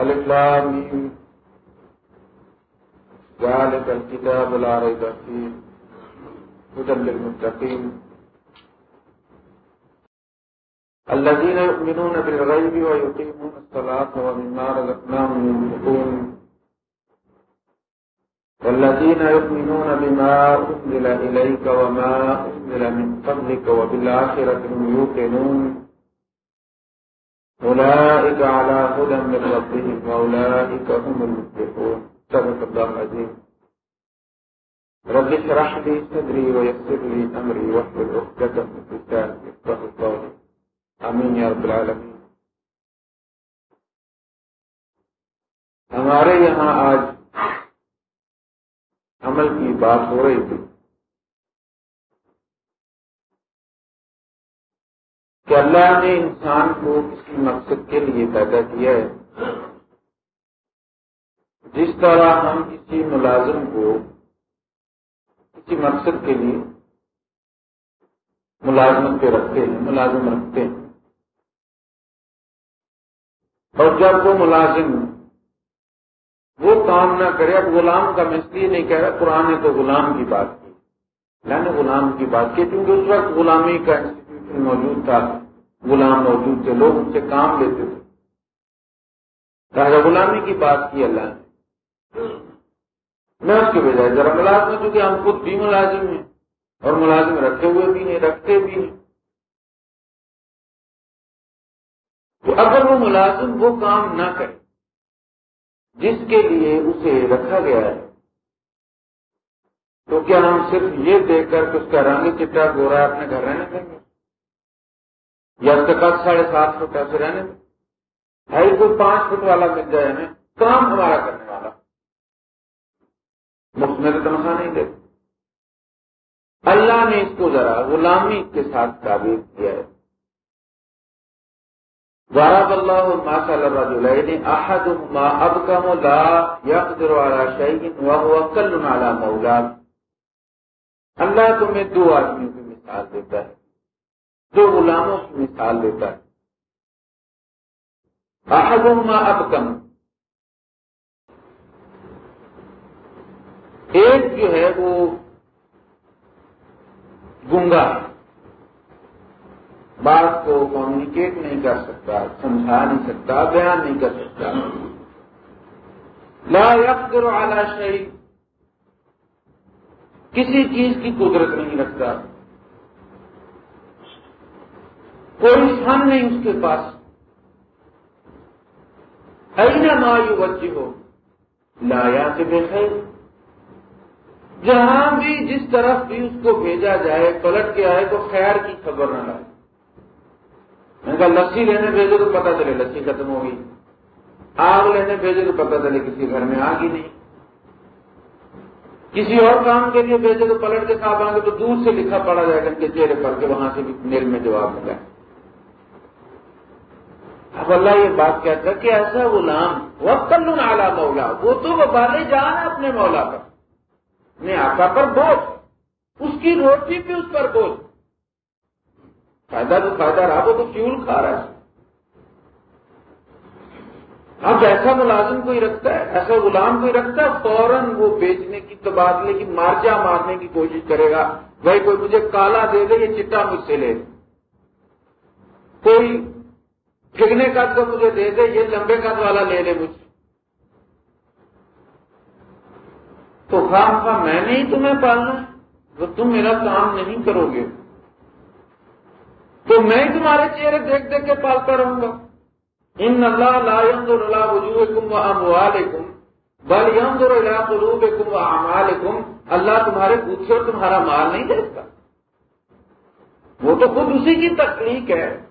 الاسلام ذلك الكتاب لا ريب فيه هدى للمتقين الذين يؤمنون بالغيب ويقيمون الصلاة ومما رزقناهم ينفقون والذين يؤمنون بما أنزل إليك وما أنزل من قبلك وبالآخرة هم يوقنون أولئك على هدى من ربهم وأولئك هم المفلحون. صدق الله العظيم. رب اشرح لي صدري ويسر لي أمري واحلل عقدة من لساني يفقهوا قولي. آمين يا رب العالمين. ہمارے یہاں آج عمل کی بات ہو رہی تھی۔ کہ اللہ نے انسان کو کسی مقصد کے لیے پیدا کیا ہے۔ جس طرح ہم کسی ملازم کو کسی مقصد کے لیے ملازمت پہ رکھتے ہیں، ملازم رکھتے ہیں۔ اور جب وہ ملازم وہ کام نہ کرے، اب غلام کا میں اس لیے نہیں کہہ رہا، قرآن نے تو غلام کی بات کی۔ اللہ نے غلام کی بات کی، کیونکہ اس وقت غلامی کا موجود تھا، غلام موجود تھے، لوگ ان سے کام لیتے تھے۔ غلامی کی بات کی اللہ نے، میں اس کے بجائے ذرا ملازم چونکہ ہم خود بھی ملازم ہیں اور ملازم رکھے ہوئے بھی ہیں، رکھتے بھی ہیں۔ تو اگر وہ ملازم وہ کام نہ کرے، جس کے لیے اسے رکھا گیا ہے، تو کیا ہم صرف یہ دیکھ کر کہ اس کا رنگ چٹا، گورا، اپنے گھر رہنے دیں گے؟ یا اس قد ساڑھے سات فٹ ایسے رہنے دیں بھائی، کوئی پانچ فٹ والا مل جائے ہمیں، کام ہمارا کرنے والا۔ مفت میں تو تنخواہ نہیں دیتے اللہ نے اس کو ذرا غلامی کے ساتھ تعبیر کیا ہے۔ ضرب الله المثل الرجلين احدهما ابكم لا يقدر على شيء وهو كل على مولاه۔ اللہ تمہیں دو آدمیوں کی مثال دیتا ہے۔ دو غلاموں کی مثال دیتا ہے۔ احدهما ابکم ایک جو ہے وہ گنگا۔ ہے بات کو کمیونیکیٹ نہیں کر سکتا، سمجھا نہیں سکتا، بیان نہیں کر سکتا۔ لا یقدر اعلی شہی کسی چیز کی قدرت نہیں رکھتا۔ کوئی سن نہیں اس کے پاس۔ اینا ما یو بچی ہو لایا سے بے خیر۔ جہاں بھی جس طرف بھی اس کو بھیجا جائے پلٹ کے آئے تو خیر کی خبر نہ لائے۔ میں کہا لسی لینے بھیجے تو پتا چلے لسی ختم ہو گئی۔ آگ لینے بھیجے تو پتا چلے کسی گھر میں آگ ہی نہیں۔ کسی اور کام کے لیے بھیجے تو پلٹ کے ساتھ آئیں گے تو دور سے لکھا پڑا جائے گا ان کے چہرے پر کے وہاں سے بھی میل میں جواب ملا اب اللہ یہ بات کہتا ہے کہ ایسا غلام وقت اعلیٰ مولا وہ تو وبالے جان ہے اپنے مولا پر۔ اپنے آقا پر بوجھ، اس کی روٹی بھی اس پر بوجھ۔ فائدہ تو فائدہ رہا، وہ تو فیول کھا رہا ہے۔ اب ایسا ملازم کوئی رکھتا ہے، ایسا غلام کوئی رکھتا ہے، فوراً وہ بیچنے کی، تبادلے کی، مارجا مارنے کی کوشش کرے گا، بھائی کوئی مجھے کالا دے دے، یہ چٹا مجھ سے لے۔ کوئی پھگنے کا تو مجھے دے دے، یہ لمبے قد والا لے لے مجھ۔ تو خام خواہ میں نے ہی تمہیں پالنا وہ تم میرا کام نہیں کرو گے۔ تو میں تمہارے چہرے دیکھ دیکھ کے پالتا رہوں گا۔ ان اللہ لا ينظر الى وجوهكم واموالكم بل ينظر الى قلوبكم واعمالكم اللہ تمہارے پوچھے اور تمہارا مال نہیں دیکھتا۔ وہ تو خود اسی کی تخلیق ہے۔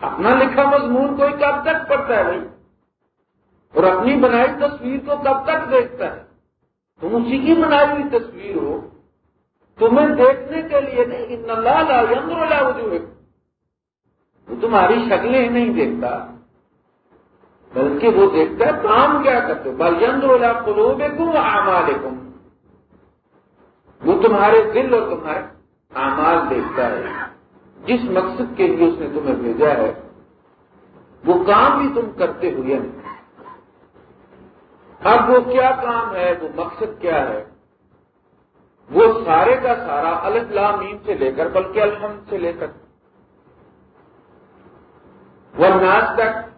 اپنا لکھا مضمون کوئی کب تک پڑھتا ہے بھائی؟ اور اپنی بنائی تصویر کو کب تک دیکھتا ہے؟ تم اسی کی بنائی ہوئی تصویر ہو۔ تمہیں دیکھنے کے لیے نہیں، ان اللہ لا ينظر الى وجوهكم وہ تمہاری شکلیں نہیں دیکھتا، بلکہ وہ دیکھتا ہے کام کیا کرتے بل یندر قلوب کم آمال وہ تمہارے دل اور تمہارے اعمال دیکھتا ہے۔ جس مقصد کے لیے اس نے تمہیں بھیجا ہے۔ وہ کام بھی تم کرتے ہوئے اب وہ کیا کام ہے؟ وہ مقصد کیا ہے؟ وہ سارے کا سارا میم سے لے کر، بلکہ الحمد سے لے کر۔ وہ ناچ تک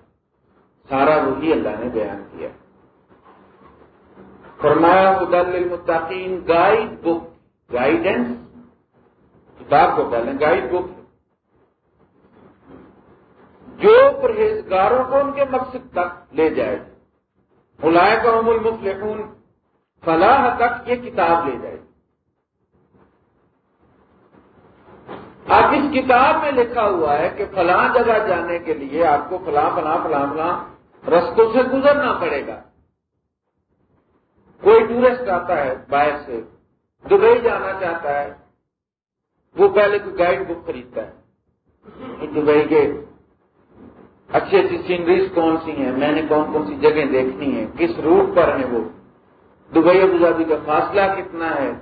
سارا وہی اللہ نے بیان کیا۔ فرمایا حدل المتقین گائیڈ بک گائیڈنس کتاب کو پہلے گائیڈ بک جو پرہیزگاروں کو ان کے مقصد تک لے جائے۔ بلائے کا عمل مفلحون فلاح تک یہ کتاب لے جائے۔ اب اس کتاب میں لکھا ہوا ہے کہ فلاں جگہ جانے کے لیے آپ کو فلاں فلاں فلاں فلاں رستوں سے گزرنا پڑے گا۔ کوئی ٹورسٹ آتا ہے باہر سے، دبئی جانا چاہتا ہے، وہ پہلے کوئی گائیڈ بک خریدتا ہے۔ دبئی کے اچھی اچھی سینریز کون سی ہیں؟ میں نے کون کون سی جگہ دیکھنی ہے کس روٹ پر ہیں وہ؟ دبئی ابوظہبی کا فاصلہ کتنا ہے؟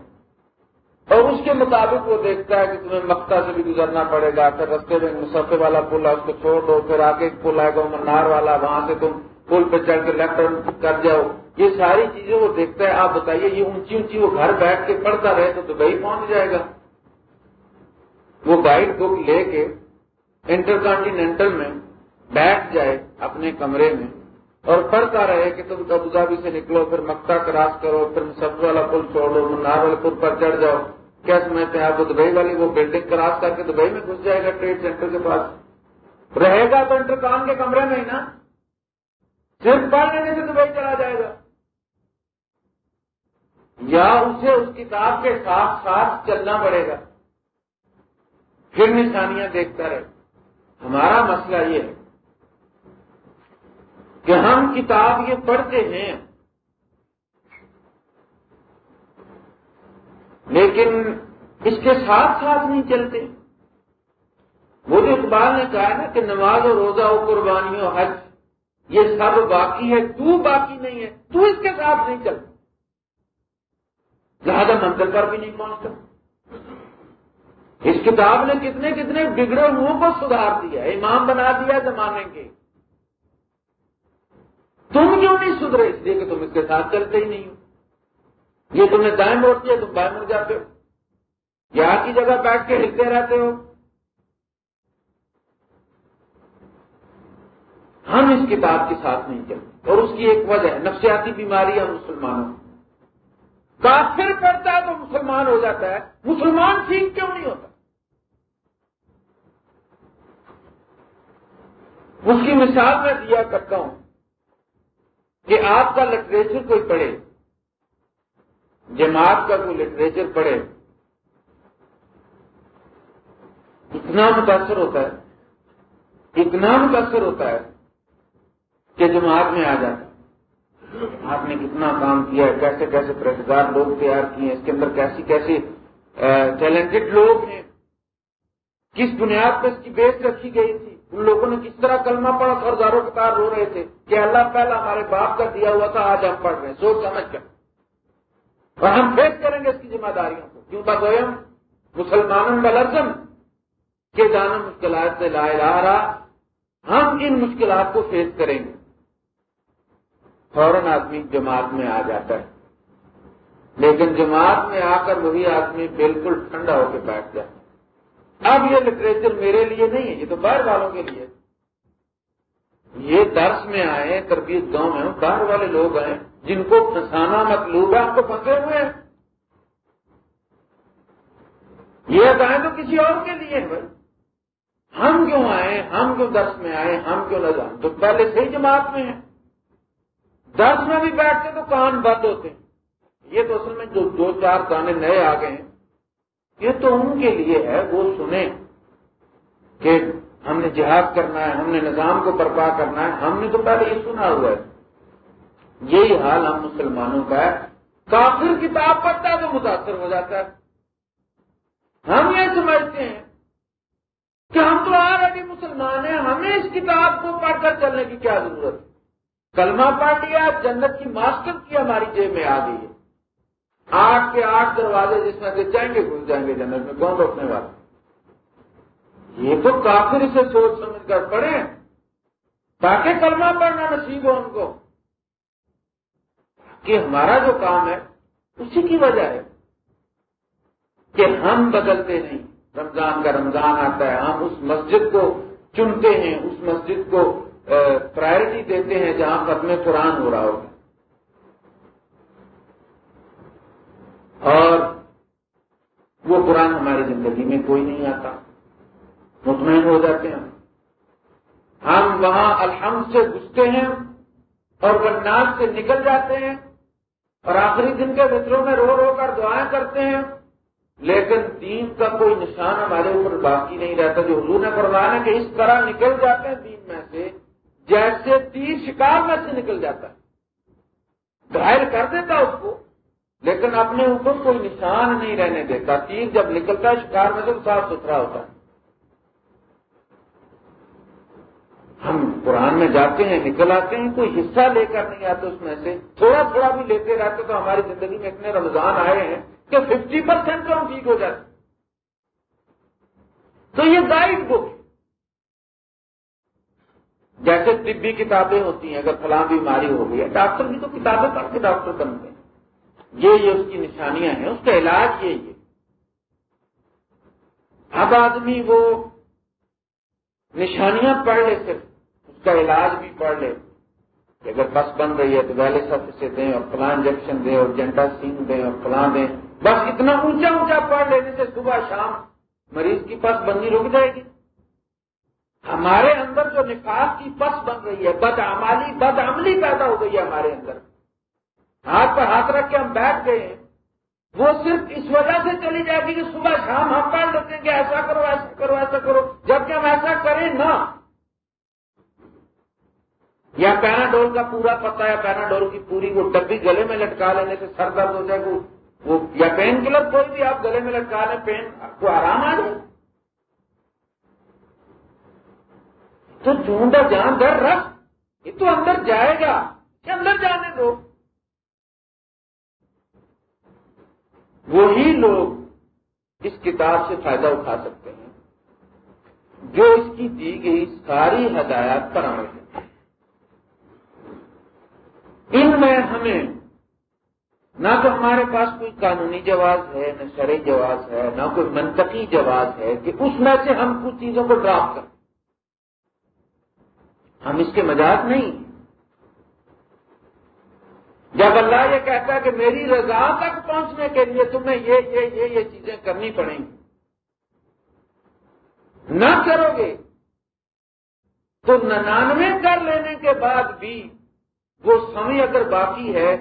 اور اس کے مطابق وہ دیکھتا ہے کہ تمہیں مکتا سے بھی گزرنا پڑے گا، پھر رستے میں مسفے والا پل ہے، اس کو چھوڑ دو، پھر آگے پل آئے گا منار والا، وہاں سے تم پل پہ چڑھ کے لیفٹ کر جاؤ۔ یہ ساری چیزیں وہ دیکھتا ہے۔ آپ بتائیے، یہ اونچی اونچی وہ گھر بیٹھ کے پڑھتا رہے تو دبئی پہنچ جائے گا۔ وہ گائیڈ بک لے کے انٹر کانٹینٹل میں بیٹھ جائے اپنے کمرے میں اور پڑھتا رہے کہ تم ابوظہبی سے نکلو، پھر مکتا کراس کرو، پھر سب والا پل چھوڑو منار والے پل پر چڑھ جاؤ۔ کیا سمجھتے ہیں آپ کو دبئی والی وہ بلڈنگ کراس کر کے دبئی میں گھس جائے گا ٹریڈ سینٹر کے پاس؟ رہے گا تو انٹرکام کے کمرے میں ہی نا۔ صرف پڑھ لینے سے دبئی چلا جائے گا۔ یا اسے اس کتاب کے ساتھ ساتھ چلنا پڑے گا۔ پھر نشانیاں دیکھتا رہے۔ ہمارا مسئلہ یہ ہے کہ ہم کتاب یہ پڑھتے ہیں۔ لیکن اس کے ساتھ ساتھ نہیں چلتے۔ وہ جو اقبال نے کہا نا کہ نماز و روزہ و قربانی و حج، یہ سب باقی ہے، تو باقی نہیں ہے، تو اس کے ساتھ نہیں چلتا لہٰذا منزل پر بھی نہیں پہنچتا۔ اس کتاب نے کتنے کتنے بگڑے منہ کو سدھار دیا امام بنا دیا زمانے کے۔ تم کیوں نہیں سدھرے؟ اس لیے کہ تم اس کے ساتھ چلتے ہی نہیں ہو۔ یہ تمہیں دائیں موڑتی ہے تم بائیں مڑ جاتے ہو۔ یہاں کی جگہ بیٹھ کے ہلتے رہتے ہو۔ ہم اس کتاب کے ساتھ نہیں چلتے۔ اور اس کی ایک وجہ ہے، نفسیاتی بیماری ہے مسلمانوں کافر پڑتا ہے تو مسلمان ہو جاتا ہے۔ مسلمان سیکھ کیوں نہیں ہوتا؟ اس کی مثال میں دیا کرتا ہوں۔ کہ آپ کا لٹریچر کوئی پڑھے، جماعت کا کوئی لٹریچر پڑھے، اتنا متاثر ہوتا ہے، اتنا متاثر ہوتا ہے کہ جماعت میں آ جاتا آپ نے کتنا کام کیا ہے، کیسے کیسے پرہزگار لوگ تیار کیے ہیں، اس کے اندر کیسی کیسی ٹیلنٹڈ لوگ ہیں۔ کس بنیاد پہ اس کی بیس رکھی گئی تھی؟ ان لوگوں نے کس طرح کلمہ پڑا سرداروں کے پار رو رہے تھے کہ اللہ پہلا ہمارے باپ کا دیا ہوا تھا، آج ہم پڑھ رہے ہیں۔ سوچ سمجھ کر۔ اور ہم فیس کریں گے اس کی ذمہ داریوں کو۔ کیوں بات مسلمانوں کا لفظم کہ جانا مشکلات سے لائے رہا ہم ان مشکلات کو فیس کریں گے۔ فوراً آدمی جماعت میں آ جاتا ہے۔ لیکن جماعت میں آ کر وہی آدمی بالکل ٹھنڈا ہو کے بیٹھ جائے اب یہ لٹریچر میرے لیے نہیں ہے، یہ تو باہر والوں کے لیے۔ یہ درس میں آئے تربیت گاؤں میں باہر والے لوگ آئے جن کو پھنسانا مطلوب ہے آپ کو پھنسے ہوئے ہیں۔ یہ ادائیں تو کسی اور کے لیے بھائی۔ ہم کیوں آئے ہم کیوں درس میں آئے ہم کیوں نہ جائیں؟ تو پہلے سے ہی جماعت میں ہیں۔ درس میں بھی بیٹھتے تو کان بند ہوتے۔ ہیں یہ تو اصل میں جو دو چار گانے نئے آ گئے ہیں۔ یہ تو ان کے لیے ہے، وہ سنیں کہ ہم نے جہاد کرنا ہے، ہم نے نظام کو برپا کرنا ہے، ہم نے تو پہلے یہ سنا ہوا ہے۔ یہی حال ہم مسلمانوں کا ہے۔ کافر کتاب پڑھتا ہے تو متاثر ہو جاتا ہے۔ ہم یہ سمجھتے ہیں کہ ہم تو آلریڈی مسلمان ہیں، ہمیں اس کتاب کو پڑھ کر چلنے کی کیا ضرورت ہے؟ کلمہ پڑھ لیا، جنت کی ماسٹر کی ہماری جیب میں آ گئی ہے۔ آٹھ کے آٹھ دروازے جس میں سے جائیں گے گھس جائیں گے جنت میں کون روکنے والے۔ یہ تو کافر اسے سوچ سمجھ کر پڑھے تاکہ کلمہ پڑھنا نصیب ہو ان کو۔ کہ ہمارا جو کام ہے، اسی کی وجہ ہے کہ ہم بدلتے نہیں۔ رمضان کا رمضان آتا ہے، ہم اس مسجد کو چنتے ہیں، اس مسجد کو پرائرٹی دیتے ہیں جہاں ختم قرآن ہو رہا ہوگا۔ اور وہ قرآن ہماری زندگی میں کوئی نہیں آتا۔ مطمئن ہو جاتے ہیں۔ ہم وہاں الحمد سے گھستے ہیں اور وہ سے نکل جاتے ہیں اور آخری دن کے متروں میں رو رو کر دعائیں کرتے ہیں۔ لیکن دین کا کوئی نشان ہمارے اوپر باقی نہیں رہتا۔ جو حضور نے فرمایا کہ اس طرح نکل جاتے ہیں دین میں سے، جیسے تیر شکار میں سے نکل جاتا ہے۔ گھائل کر دیتا اس کو۔ لیکن اپنے اوپر کوئی نشان نہیں رہنے دیتا، تیر جب نکلتا ہے، شکار میں سے صاف ستھرا ہوتا ہے۔ ہم قرآن میں جاتے ہیں، نکل آتے ہیں، کوئی حصہ لے کر نہیں آتے اس میں سے۔ تھوڑا تھوڑا بھی لیتے رہتے تو ہماری زندگی میں اتنے رمضان آئے ہیں کہ ففٹی پرسینٹ تو ہم ٹھیک ہو جاتے تو یہ گائڈ بک جیسے طبی کتابیں ہوتی ہیں، اگر فلاں بیماری ہو گئی ہے، ڈاکٹر بھی تو کتابیں پڑھ کے ڈاکٹر بنتے ہیں یہ یہ اس کی نشانیاں ہیں، اس کا علاج یہ اب آدمی وہ نشانیاں پڑھ لے صرف اس کا علاج بھی پڑھ لے۔ کہ اگر بس بن رہی ہے تو ویلے سب سے دیں اور فلاں انجیکشن دیں اور جنٹا سین دیں اور فلاں دیں۔ بس اتنا اونچا اونچا پڑھ لینے سے صبح شام مریض کی پس بندی رک جائے گی۔ ہمارے اندر جو نفاذ کی پس بن رہی ہے بد عمالی بد عملی پیدا ہو گئی ہے ہمارے اندر۔ ہاتھ پر ہاتھ رکھ کے ہم بیٹھ گئے ہیں۔ وہ صرف اس وجہ سے چلی جائے گی کہ صبح شام ہم پڑھ لیتے ہیں کہ ایسا کرو ایسا کرو ایسا کرو، جبکہ ہم ایسا کریں نہ۔ یا پیناڈول کا پورا پتا یا پیناڈول کی پوری وہ ڈبی گلے میں لٹکا لینے سے سر درد ہو جائے گا وہ یا پین کلر کوئی بھی آپ گلے میں لٹکا لیں، پین کو آرام آ جائے۔ تو چونڈا جان در رکھ۔ یہ تو اندر جائے گا کہ اندر جانے دو۔ وہی لوگ اس کتاب سے فائدہ اٹھا سکتے ہیں جو اس کی دی گئی ساری ہدایات پر عمل ہے ان میں ہمیں نہ تو ہمارے پاس کوئی قانونی جواز ہے، نہ شرعی جواز ہے، نہ کوئی منطقی جواز ہے کہ اس میں سے ہم کچھ چیزوں کو ڈراپ کریں۔ ہم اس کے مزاج نہیں۔ جب اللہ یہ کہتا ہے کہ میری رضا تک پہنچنے کے لیے تمہیں یہ یہ یہ یہ چیزیں کرنی پڑیں۔ گی نہ کرو گے تو ننانوے کر لینے کے بعد بھی وہ سمے اگر باقی ہے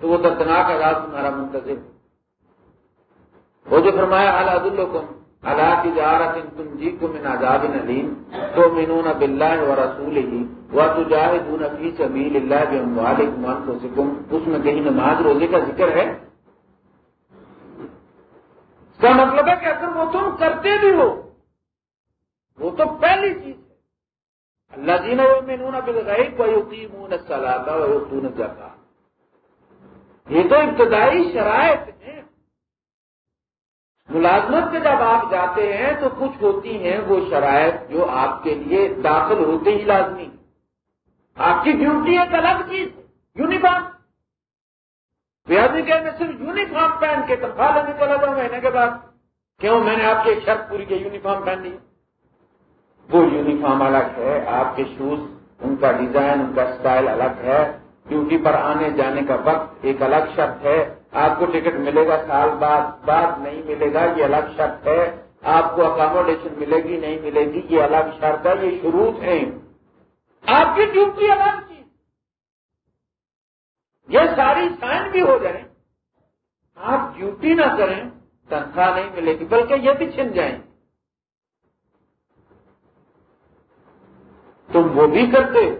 تو وہ دردناک آزاد تمہارا منتظر وہ جو فرمایا اللہ الحکم اللہ کی جارت تم جی کو من آزاد نلیم تو مینون اب اللہ و رسول ہی وہ تو جاہے دون فی سبیل اللہ بھی ہم والمان کو سکم اس میں کہیں نماز روزے کا ذکر ہے۔ اس کا مطلب ہے کہ اگر وہ تم کرتے بھی ہو، وہ تو پہلی چیز ہے۔ اللہ جی نے مینون بل گئی کوئی مون جاتا یہ تو ابتدائی شرائط ہیں۔ ملازمت میں جب آپ جاتے ہیں تو کچھ ہوتی ہیں وہ شرائط جو آپ کے لیے داخل ہوتے ہی لازمی۔ آپ کی ڈیوٹی ایک الگ چیز یونیفارم کہ میں صرف یونیفارم پہن کے تنخواہ لینے چلا جاؤں مہینے کے بعد۔ کیوں؟ میں نے آپ کی ایک شرط پوری کی یونیفارم پہن لی وہ یونیفارم الگ ہے، آپ کے شوز ان کا ڈیزائن ان کا اسٹائل الگ ہے۔ ڈیوٹی پر آنے جانے کا وقت ایک الگ شرط ہے۔ آپ کو ٹکٹ ملے گا سال بعد بعد نہیں ملے گا، یہ الگ شرط ہے۔ آپ کو اکاموڈیشن ملے گی، نہیں ملے گی، یہ الگ شرط ہے، یہ شروع ہے آپ کی ڈیوٹی الگ چیز یہ ساری سائن بھی ہو جائیں آپ ڈیوٹی نہ کریں، تنخواہ نہیں ملے گی، بلکہ یہ بھی چھن جائیں۔ تم وہ بھی کرتے۔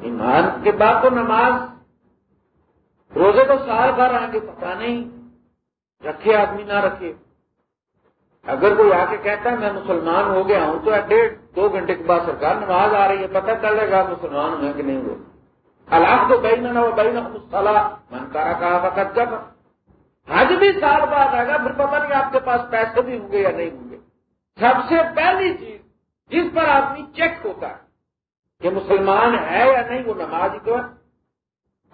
ایمان کے بعد تو نماز، روزے تو سال بھر آئیں گے پتا نہیں۔ رکھے آدمی نہ رکھے۔ اگر کوئی آ کے کہتا ہے، میں مسلمان ہو گیا ہوں، تو ڈیڑھ دو گھنٹے کے بعد سرکار نماز آ رہی ہے، پتہ چلے گا مسلمان ہوئے کہ نہیں ہوئے اللہ تو بہن نہ ہو بہن من کارا کہا وقت جب حج بھی سال بعد آئے گا، پھر پتہ نہیں آپ کے پاس پیسے بھی ہوں گے یا نہیں ہوں گے۔ سب سے پہلی چیز جس پر آدمی چیک ہوتا ہے کہ مسلمان ہے یا نہیں، وہ نماز ہی تو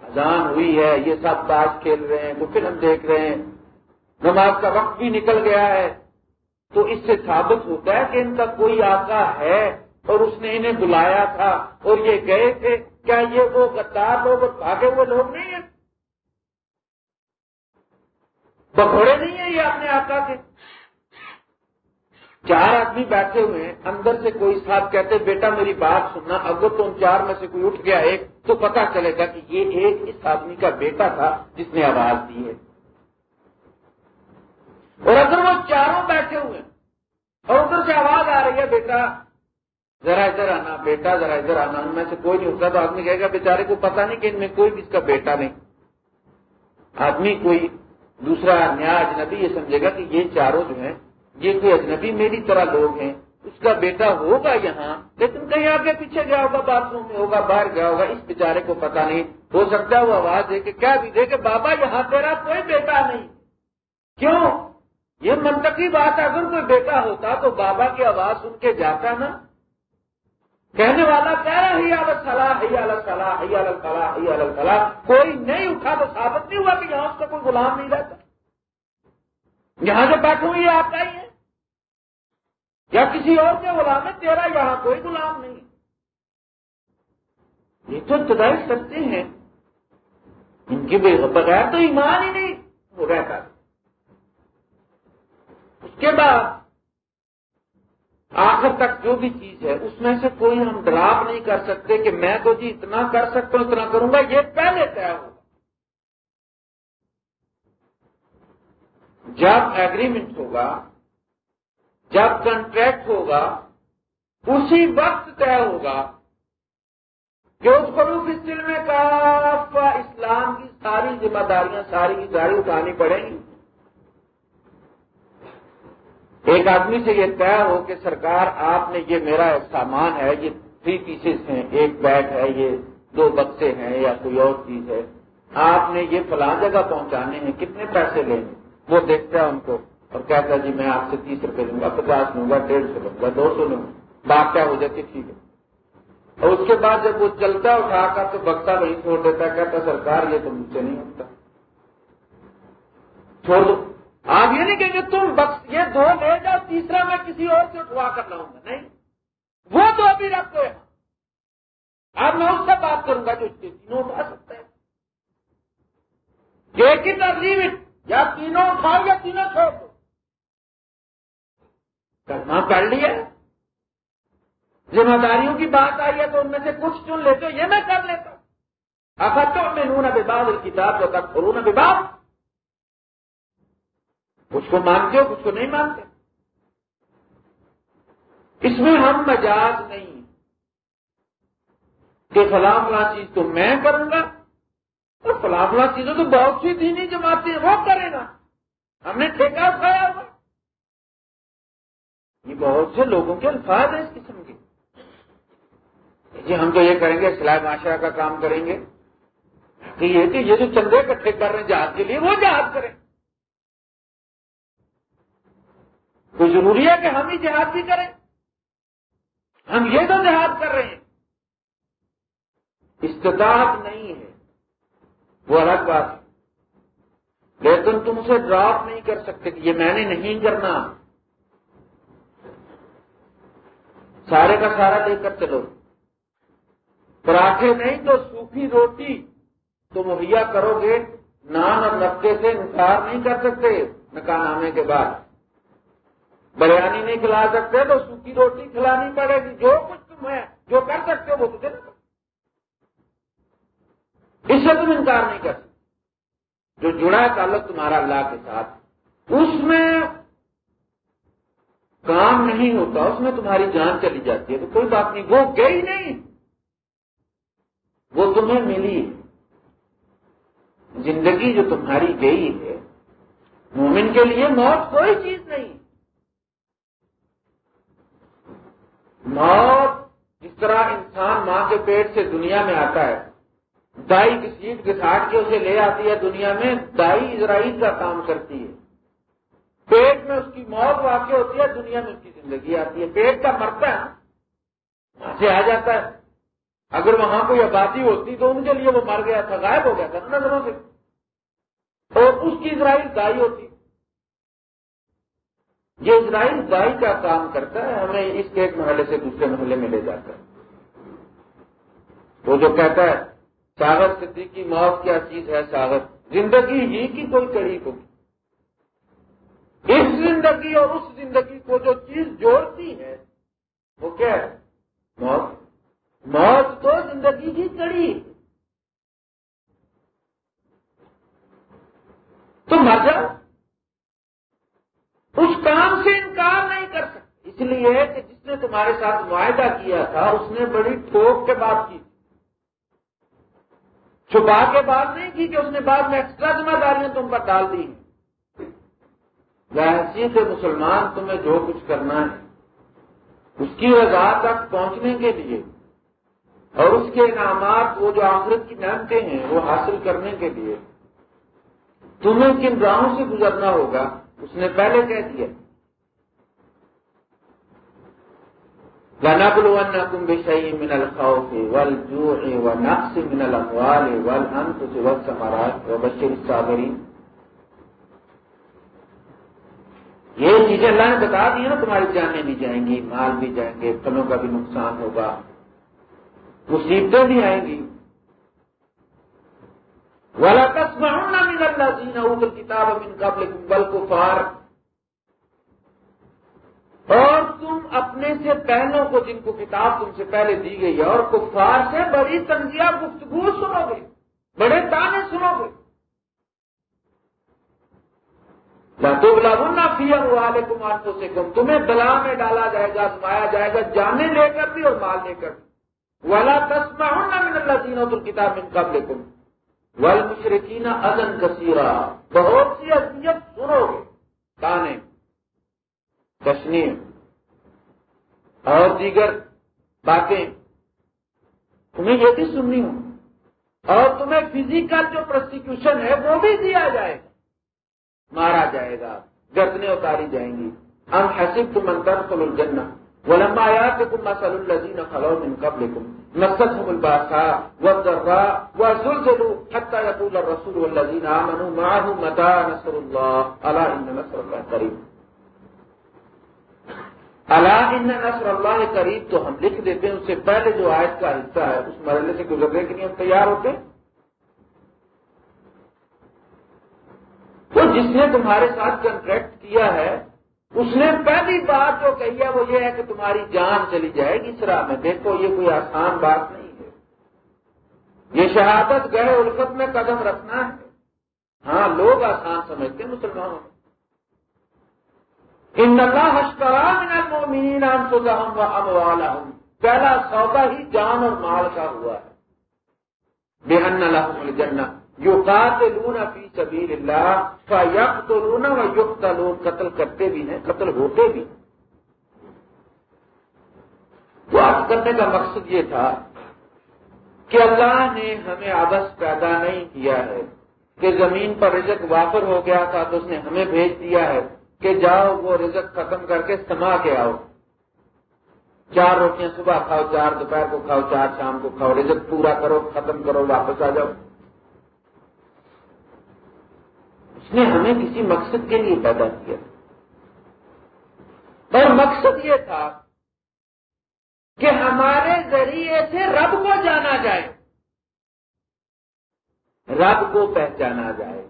اذان ہوئی ہے، یہ سب تاش کھیل رہے ہیں، وہ فلم دیکھ رہے ہیں۔ نماز کا وقت بھی نکل گیا ہے۔ تو اس سے ثابت ہوتا ہے کہ ان کا کوئی آقا ہے اور اس نے انہیں بلایا تھا اور یہ گئے تھے۔ کیا یہ وہ غدار لوگ اور بھاگے ہوئے لوگ نہیں ہیں؟ بگوڑے نہیں ہیں یہ اپنے آقا کے؟ چار آدمی بیٹھے ہوئے ہیں۔ اندر سے کوئی صاحب کہتے بیٹا میری بات سننا، اگر تو ان چار میں سے کوئی اٹھ گیا ایک تو پتا چلے گا کہ یہ ایک اس آدمی کا بیٹا تھا جس نے آواز دی ہے۔ اور اگر وہ چاروں بیٹھے ہوئے ہیں اور ادھر سے آواز آ رہی ہے، بیٹا، ذرا ادھر آنا، بیٹا، ذرا ادھر آنا، ان میں سے کوئی نہیں ہوتا تو آدمی کہے گا، بیچارے کو پتا نہیں کہ ان میں کوئی بھی اس کا بیٹا نہیں۔ آدمی کوئی دوسرا نیا اجنبی یہ سمجھے گا کہ یہ چاروں جو ہیں، یہ کوئی اجنبی میری طرح لوگ ہیں، اس کا بیٹا ہوگا یہاں، لیکن کہیں آگے پیچھے گیا ہوگا باتھ روم میں ہوگا، باہر گیا ہوگا، اس بیچارے کو پتا نہیں۔ ہو سکتا ہے وہ آواز دے کے کیا بھی دے کہ بابا، یہاں تیرا کوئی بیٹا نہیں۔ کیوں؟ یہ منطقی بات ہے، اگر کوئی بیٹا ہوتا تو بابا کی آواز سن کے جاتا نا۔ کہنے والا کہہ رہا ہی الگ صلاح ہی الگ صلاح ہی الگ صلاح ہی الگ صلاح کوئی نہیں اٹھا تو ثابت نہیں ہوا کہ یہاں اس کا کوئی غلام نہیں رہتا۔ یہاں سے بیٹھوں یہ آپ کا ہی ہے یا کسی اور کے غلام ہے، تیرا یہاں کوئی غلام نہیں۔ یہ تو ابتدائی سکتے ہیں۔ ان کے بغیر تو ایمان ہی نہیں، وہ رہتا۔ کے بعد آخر تک جو بھی چیز ہے، اس میں سے کوئی ہم ڈراپ نہیں کر سکتے کہ میں تو جی اتنا کر سکتا ہوں، اتنا کروں گا، یہ پہلے طے ہوگا جب ایگریمنٹ ہوگا، جب کنٹریکٹ ہوگا، اسی وقت طے ہوگا کہ اس قروف اس میں کافا اسلام کی ساری ذمہ داریاں، ساری کی ساری اٹھانی پڑیں گی۔ ایک آدمی سے یہ طے ہو کہ سرکار، آپ نے یہ میرا سامان ہے، یہ تھری پیسز ہیں، ایک بیگ ہے، یہ دو بکسے ہیں یا کوئی اور چیز ہے، آپ نے یہ فلاں جگہ پہنچانے ہیں، کتنے پیسے لیں؟ گے وہ دیکھتا ہے ان کو اور کہتا ہے جی میں آپ سے تیس روپے لوں گا، پچاس لوں گا، ڈیڑھ سو لوں گا، دو سو لوں گا۔ بات کیا ہو جاتی؟ ٹھیک ہے۔ اور اس کے بعد جب وہ چلتا اٹھا کر تو بکتا وہیں چھوڑ دیتا ہے، کہتا سرکار، یہ تو مجھ سے نہیں ہوتا۔ چھوڑ دو۔ آپ یہ نہیں کہیں گے تم بخش یہ دو لے جاؤ، تیسرا میں کسی اور سے اٹھوا کر لاؤں گا۔ نہیں۔ وہ تو ابھی رکھ دو۔ اب میں اس سے بات کروں گا جو تینوں اٹھا سکتا ہے ایک ہی ترجیح یا تینوں اٹھاؤ یا تینوں چھوڑ دو۔ کرنا کر لیا ذمہ داریوں کی بات آئی ہے تو ان میں سے کچھ چن لیتے ہو، یہ میں کر لیتا ہوں۔ اب تو میں نون بباد کتاب کو تک کروں نہ بباد کچھ کو مانتے ہو کچھ کو نہیں مانتے۔ اس میں ہم مجاز نہیں۔ کہ فلاں فلاں چیز تو میں کروں گا، اور فلاں فلاں چیزوں تو بہت سی دینی جماعتیں وہ کرے گا۔ ہم نے ٹھیکہ اٹھایا ہوگا یہ بہت سے لوگوں کے الفاظ ہیں اس قسم کے۔ جی ہم تو یہ کریں گے سلائی معاشرہ کا کام کریں گے۔ کہ یہ کہ یہ جو چندے اکٹھے کر رہے ہیں جہاز کے لیے، وہ جہاز کریں۔ تو ضروری ہے کہ ہم ہی جہاد بھی کریں۔ ہم یہ تو جہاد کر رہے ہیں۔ استطاعت نہیں ہے۔ وہ الگ بات ہے۔ لیکن تم اسے ڈراپ نہیں کر سکتے کہ یہ میں نے نہیں کرنا۔ سارے کا سارا لے کر چلو۔ پراٹھے نہیں تو سوکھی روٹی تو مہیا کرو گے، نان اور نقطے سے انکار نہیں کر سکتے۔ نکاح کے بعد۔ بریانی نہیں کھلا سکتے تو سوکھی روٹی کھلانی پڑے گی۔ جو کچھ تم ہے، جو کر سکتے ہو وہ تجھے نہ اس سے تم انکار نہیں کر سکتے۔ جو جڑا ہے تعلق تمہارا اللہ کے ساتھ، اس میں کام نہیں ہوتا، اس میں تمہاری جان چلی جاتی ہے۔ تو کوئی بات نہیں، وہ گئی نہیں۔ وہ تمہیں ملی۔ زندگی جو تمہاری گئی ہے، مومن کے لیے موت کوئی چیز نہیں۔ موت جس طرح انسان ماں کے پیٹ سے دنیا میں آتا ہے، دائی کی سیٹ گساٹ کے اسے لے آتی ہے دنیا میں، دائی اسرائیل کا کام کرتی ہے۔ پیٹ میں اس کی موت واقع ہوتی ہے، دنیا میں اس کی زندگی آتی ہے۔ پیٹ کا مرتا ہے وہاں سے آ جاتا ہے۔ اگر وہاں کوئی آبادی ہوتی تو ان کے لیے وہ مر گیا تھا، غائب ہو گیا تھا نظروں سے۔ اور اس کی اسرائیل دائی ہوتی۔ یہ اسرائیل دائی کا کام کرتا ہے؟ ہمیں اس کے ایک محلے سے دوسرے محلے میں لے جاتا ہے۔ وہ جو کہتا ہے ساگر صدیقی کی موت کیا چیز ہے ساگر زندگی ہی کی کوئی کڑی ہوگی اس زندگی اور اس زندگی کو جو چیز جوڑتی ہے، وہ کیا ہے؟ موت۔ موت تو زندگی کی کڑی۔ تو مر جا اس کام سے انکار نہیں کر سکتے۔ اس لیے کہ جس نے تمہارے ساتھ معاہدہ کیا تھا، اس نے بڑی ٹھوک کے بات کی۔ چھپا کے بات نہیں کی کہ اس نے بعد میں ایکسٹرا ذمہ داریاں تم پر ڈال دی ویسی سے مسلمان تمہیں جو کچھ کرنا ہے، اس کی رضا تک پہنچنے کے لیے۔ اور اس کے انعامات وہ جو آخرت کی نعمتیں ہیں، وہ حاصل کرنے کے لیے۔ تمہیں کن راہوں سے گزرنا ہوگا؟ اس نے پہلے کہہ دیا۔ لنبلونكم بشيء من الخوف والجوع ونقص من الأموال والأنفس والثمرات وبشر الصابرين۔ یہ چیزیں اللہ نے بتا دی نا تمہاری جانیں بھی جائیں گی، مال بھی جائیں گے پھلوں کا بھی نقصان ہوگا۔ مصیبتیں بھی آئیں گی۔ والا تسمعون من الذين اوتوا الكتاب من قبلكم والكفار اور تم اپنے سے پہلوں کو جن کو کتاب تم سے پہلے دی گئی ہے اور کفار سے بڑی تنزیہ گفتگو سنو گے، بڑے تانے سنو گے۔ نہ فیئر والے کمار کو سے کم تمہیں بلا میں ڈالا جائے گا سمایا جائے گا، جانے لے کر بھی اور مال لے کر بھی۔ والا تسما ہوں نہ من اللہ تین تم کتاب من قبل کم ول مشرقین ادن کثیرہ بہت سی اذیت سنو گے۔ تانے کشمیر اور دیگر باتیں۔ تمہیں یہ بھی سننی ہوں۔ اور تمہیں فزیکل جو پروسیکیوشن ہے، وہ بھی دیا جائے گا۔ مارا جائے گا۔ گردنے اتاری جائیں گی۔ ہم حسب تم انتر فل الجنا وہ لمبا آیا کہ تم مسل الزین فلو من قبل کم نسل ہم الباسا و درا و زلزلو حتى يقول الرسول والذين آمنوا معه متى نصر الله؟ الا ان نصر الله قريب. اللہ ان نصر اللہ قریب تو ہم لکھ دیتے ہیں، اس سے پہلے جو آیت کا حصہ ہے، اس مرحلے سے گزرنے کے لیے ہم تیار ہوتے ہیں۔ تو جس نے تمہارے ساتھ کنٹریکٹ کیا ہے اس نے پہلی بات جو کہی ہے وہ یہ ہے کہ تمہاری جان چلی جائے گی اس راہ میں۔ دیکھو، یہ کوئی آسان بات نہیں ہے۔ یہ شہادت گئے، الفت میں قدم رکھنا ہے۔ ہاں لوگ آسان سمجھتے ہیں، مسلمانوں۔ ان اللہ من المؤمنین انفسهم واموالهم پہلا سودا ہی جان اور مال کا ہوا ہے۔ بہن لهم الجنہ۔ یقاتلون فی سبیل اللہ فیقتلون ویقتلون قتل کرتے بھی ہیں، قتل ہوتے بھی تو کرنے کا مقصد یہ تھا کہ اللہ نے ہمیں آبس پیدا نہیں کیا ہے، کہ زمین پر رزق وافر ہو گیا تھا تو اس نے ہمیں بھیج دیا ہے، کہ جاؤ وہ رزق ختم کر کے سما کے آؤ۔ چار روٹیاں صبح کھاؤ، چار دوپہر کو کھاؤ، چار شام کو کھاؤ، رزق پورا کرو، ختم کرو، واپس آ جاؤ اس نے ہمیں کسی مقصد کے لیے پیدا کیا۔ اور مقصد یہ تھا کہ ہمارے ذریعے سے رب کو جانا جائے۔ رب کو پہچانا جائے۔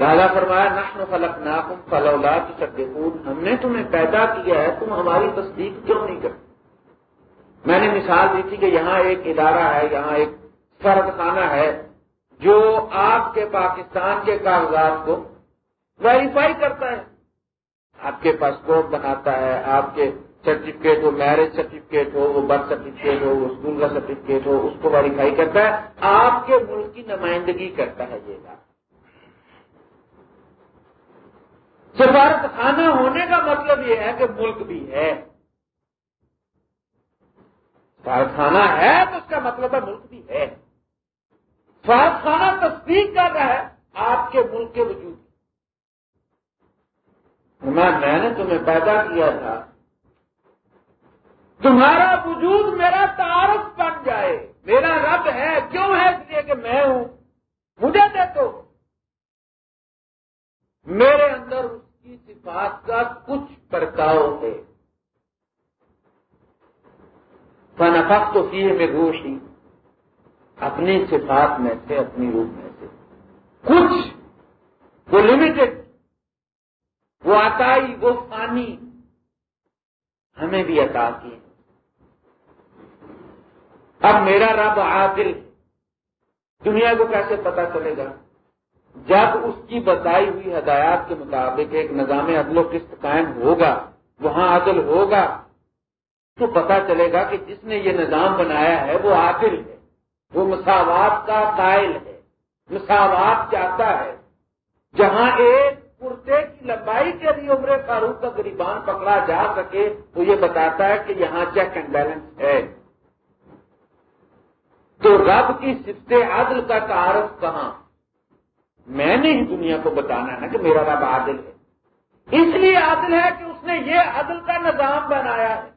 دادا فرمایا، نحن فلک ناکم فلولا تصدقون، ہم نے تمہیں پیدا کیا ہے، تم ہماری تصدیق کیوں نہیں کرتے؟ میں نے مثال دی تھی کہ یہاں ایک ادارہ ہے، یہاں ایک فرد خانہ ہے۔ جو آپ کے پاکستان کے کاغذات کو ویریفائی کرتا ہے۔ آپ کے پاسپورٹ بناتا ہے، آپ کے سرٹیفکیٹ ہو میرج سرٹیفکیٹ ہو، وہ برتھ سرٹیفکیٹ ہو، وہ اسکول کا سرٹیفکیٹ ہو، اس کو ویریفائی کرتا ہے۔ آپ کے ملک کی نمائندگی کرتا ہے یہ بات۔ سفارت خانہ ہونے کا مطلب یہ ہے کہ ملک بھی ہے۔ سفارت خانہ ہے تو اس کا مطلب ہے ملک بھی ہے۔ سفارت خانہ تصدیق کر رہا ہے آپ کے ملک کے وجود میں۔ نے تمہیں پیدا کیا تھا۔ تمہارا وجود میرا تعارف بن جائے۔ میرا رب ہے، کیوں ہے؟ اس لیے کہ میں ہوں۔ مجھے دے تو میرے اندر اس کی صفات کا کچھ پرکاؤ ہے۔ فنفق تو کیے میں روشی اپنی صفات میں سے، اپنی روح میں سے۔ کچھ، وہ لمیٹڈ وہ عطائی، وہ فانی، ہمیں بھی عطا کی اب میرا رب عادل، دنیا کو کیسے پتا چلے گا؟ جب اس کی بتائی ہوئی ہدایات کے مطابق ایک نظام عدل و قسط قائم ہوگا، وہاں عدل ہوگا، تو پتا چلے گا کہ جس نے یہ نظام بنایا ہے وہ عادل ہے۔ وہ مساوات کا قائل ہے۔ مساوات چاہتا ہے۔ جہاں ایک کرتے کی لمبائی کے لیے عمر فاروق کا غریبان پکڑا جا سکے، تو یہ بتاتا ہے کہ یہاں چیک اینڈ بیلنس ہے۔ تو رب کی صفت عدل کا تعارف کہاں؟ میں نے ہی دنیا کو بتانا ہے کہ میرا رب عادل ہے۔ اس لیے عادل ہے کہ اس نے یہ عدل کا نظام بنایا ہے۔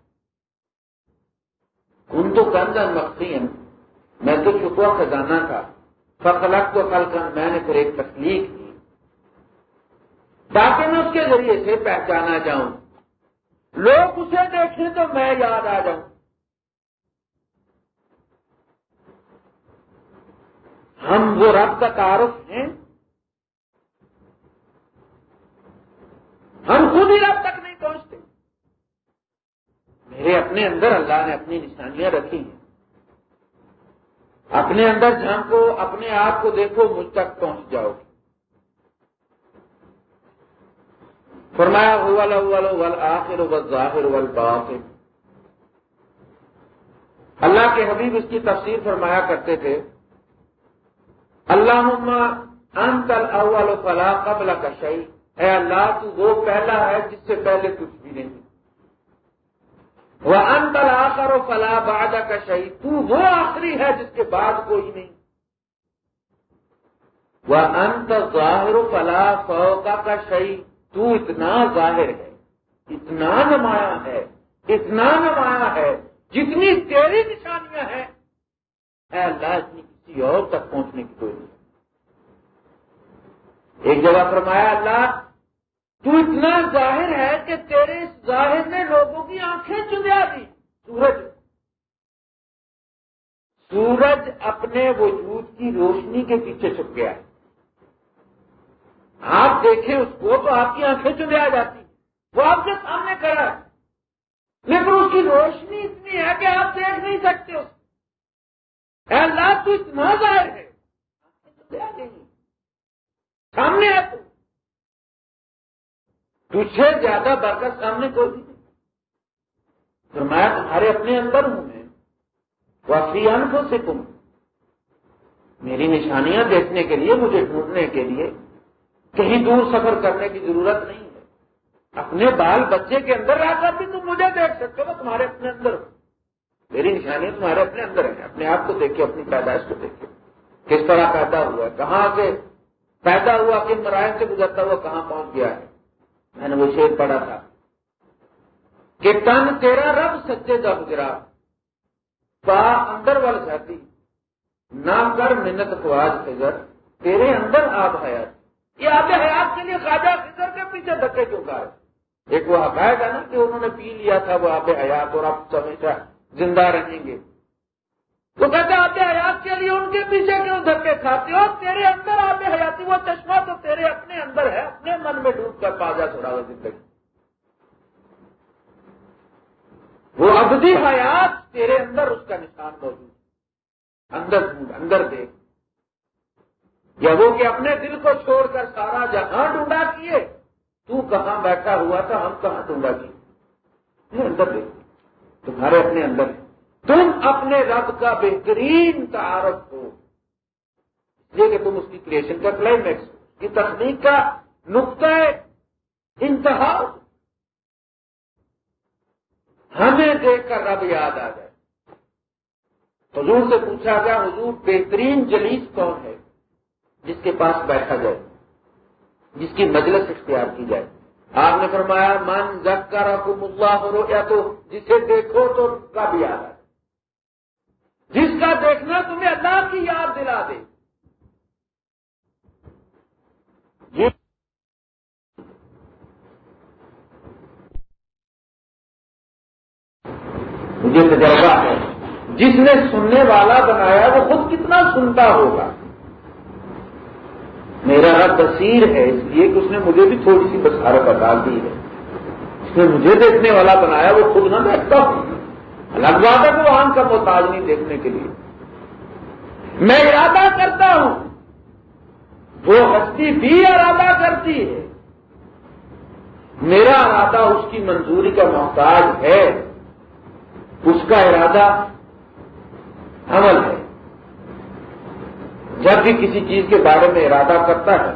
ان تو کنز مخفی ہیں۔ میں تو چھپا خزانہ تھا؟ فخلق کو کل کر میں نے پھر ایک تخلیق کی۔ تاکہ میں اس کے ذریعے سے پہچانا جاؤں۔ لوگ اسے دیکھیں تو میں یاد آ جاؤں۔ ہم وہ رب کا تعارف ہیں۔ ہم خود ہی رب تک نہیں پہنچتے۔ میرے اپنے اندر اللہ نے اپنی نشانیاں رکھی ہیں۔ اپنے اندر جھانکو اپنے آپ کو دیکھو، مجھ تک پہنچ جاؤ۔ فرمایا آخر ظاہر اللہ کے حبیب اس کی تفسیر فرمایا کرتے تھے اللہ انت الاول فلا قبل کا اے اللہ، تو وہ پہلا ہے جس سے پہلے کچھ بھی نہیں۔ وہ انتر آخر و فلاح بادہ کا شہید تو وہ آخری ہے جس کے بعد کوئی نہیں. وہ انت ظاہر و فلاح فوقا کا شہید تو اتنا ظاہر ہے، اتنا نمایاں ہے، اتنا نمایاں ہے، جتنی تیری نشانیاں ہیں. اے اللہ، اتنی کسی اور تک پہنچنے کی کوئی نہیں. ایک جگہ فرمایا، اللہ تو اتنا ظاہر ہے کہ تیرے اس ظاہر نے لوگوں کی آنکھیں چندیا دی۔ سورج۔ سورج اپنے وجود کی روشنی کے پیچھے چھپ گیا۔ ہے آپ دیکھیں اس کو تو آپ کی آنکھیں چندیا جاتی۔ وہ آپ کے سامنے کرا ہے۔ لیکن اس کی روشنی اتنی ہے کہ آپ دیکھ نہیں سکتے اس اے اللہ، تو اتنا ظاہر ہے۔ سامنے ہے تو۔ تجھے زیادہ برکت سامنے کوئی نہیں تو میں تمہارے اپنے اندر ہوں میں۔ وسیع کو سکھوں میری نشانیاں دیکھنے کے لیے، مجھے ڈھونڈنے کے لیے۔ کہیں دور سفر کرنے کی ضرورت نہیں ہے۔ اپنے بال بچے کے اندر رہ کر بھی تم مجھے دیکھ سکتے ہو تمہارے اپنے اندر میری نشانیاں تمہارے اپنے اندر ہیں۔ اپنے آپ کو دیکھے اپنی پیدائش کو دیکھے کس طرح پیدا ہوا ہے؟ کہاں سے پیدا ہوا؟ کن مراحل سے گزرتا ہوا؟ کہاں پہنچ گیا ہے؟ میں نے وہ شیر پڑھا تھا کہ تن تیرا رب سچے کا گزرا، پا اندر وال جاتی، نہ کر منت خواج فضر تیرے اندر آب حیات۔ یہ آب حیات کے لیے خواجہ فضر کے پیچھے دھکے چکا ہے ایک وہ حقائق ہے نا کہ انہوں نے پی لیا تھا وہ آب حیات اور آپ ہمیشہ زندہ رہیں گے۔ تو کہتے آتے حیات کے لیے ان کے پیچھے کیوں دھکے کھاتے ہو؟ تیرے اندر آتے حیاتی، وہ چشمہ تو تیرے اپنے اندر ہے، اپنے من میں ڈوب کر پا جا تھوڑا وہ زندگی۔ وہ ابدی حیات تیرے اندر اس کا نشان موجود اندر ڈھونڈ اندر دیکھ۔ یا وہ کہ اپنے دل کو چھوڑ کر سارا جہاں ڈھونڈا کیے، تو کہاں بیٹھا ہوا تھا، ہم کہاں ڈھونڈا کیے؟ اندر دیکھ۔ تمہارے اپنے اندر ہے۔ تم اپنے رب کا بہترین تعارف ہو۔ یہ کہ تم اس کی کریشن کا کلائمیکس کی تخلیق کا نقطۂ انتہا ہمیں دیکھ کر رب یاد آ جائے۔ حضور سے پوچھا گیا، حضور بہترین جلیس کون ہے؟ جس کے پاس بیٹھا جائے۔ جس کی مجلس اختیار کی جائے۔ آپ نے فرمایا، من جگ کا رقم اللہ ہو یا تو جسے دیکھو تو کب یاد آئے جس کا دیکھنا تمہیں اللہ کی یاد دلا دے۔ مجھے تجربہ ہے۔ جس نے سننے والا بنایا وہ خود کتنا سنتا ہوگا۔ میرا رب بصیر ہے، اس لیے کہ اس نے مجھے بھی تھوڑی سی بسارت بتا دی ہے۔ اس نے مجھے دیکھنے والا بنایا وہ خود نہ دیکھتا ہوں الگ بات ہے وہ کا محتاج نہیں دیکھنے کے لیے۔ میں ارادہ کرتا ہوں۔ وہ ہستی بھی ارادہ کرتی ہے۔ میرا ارادہ اس کی منظوری کا محتاج ہے۔ اس کا ارادہ عمل ہے۔ جب بھی کسی چیز کے بارے میں ارادہ کرتا ہے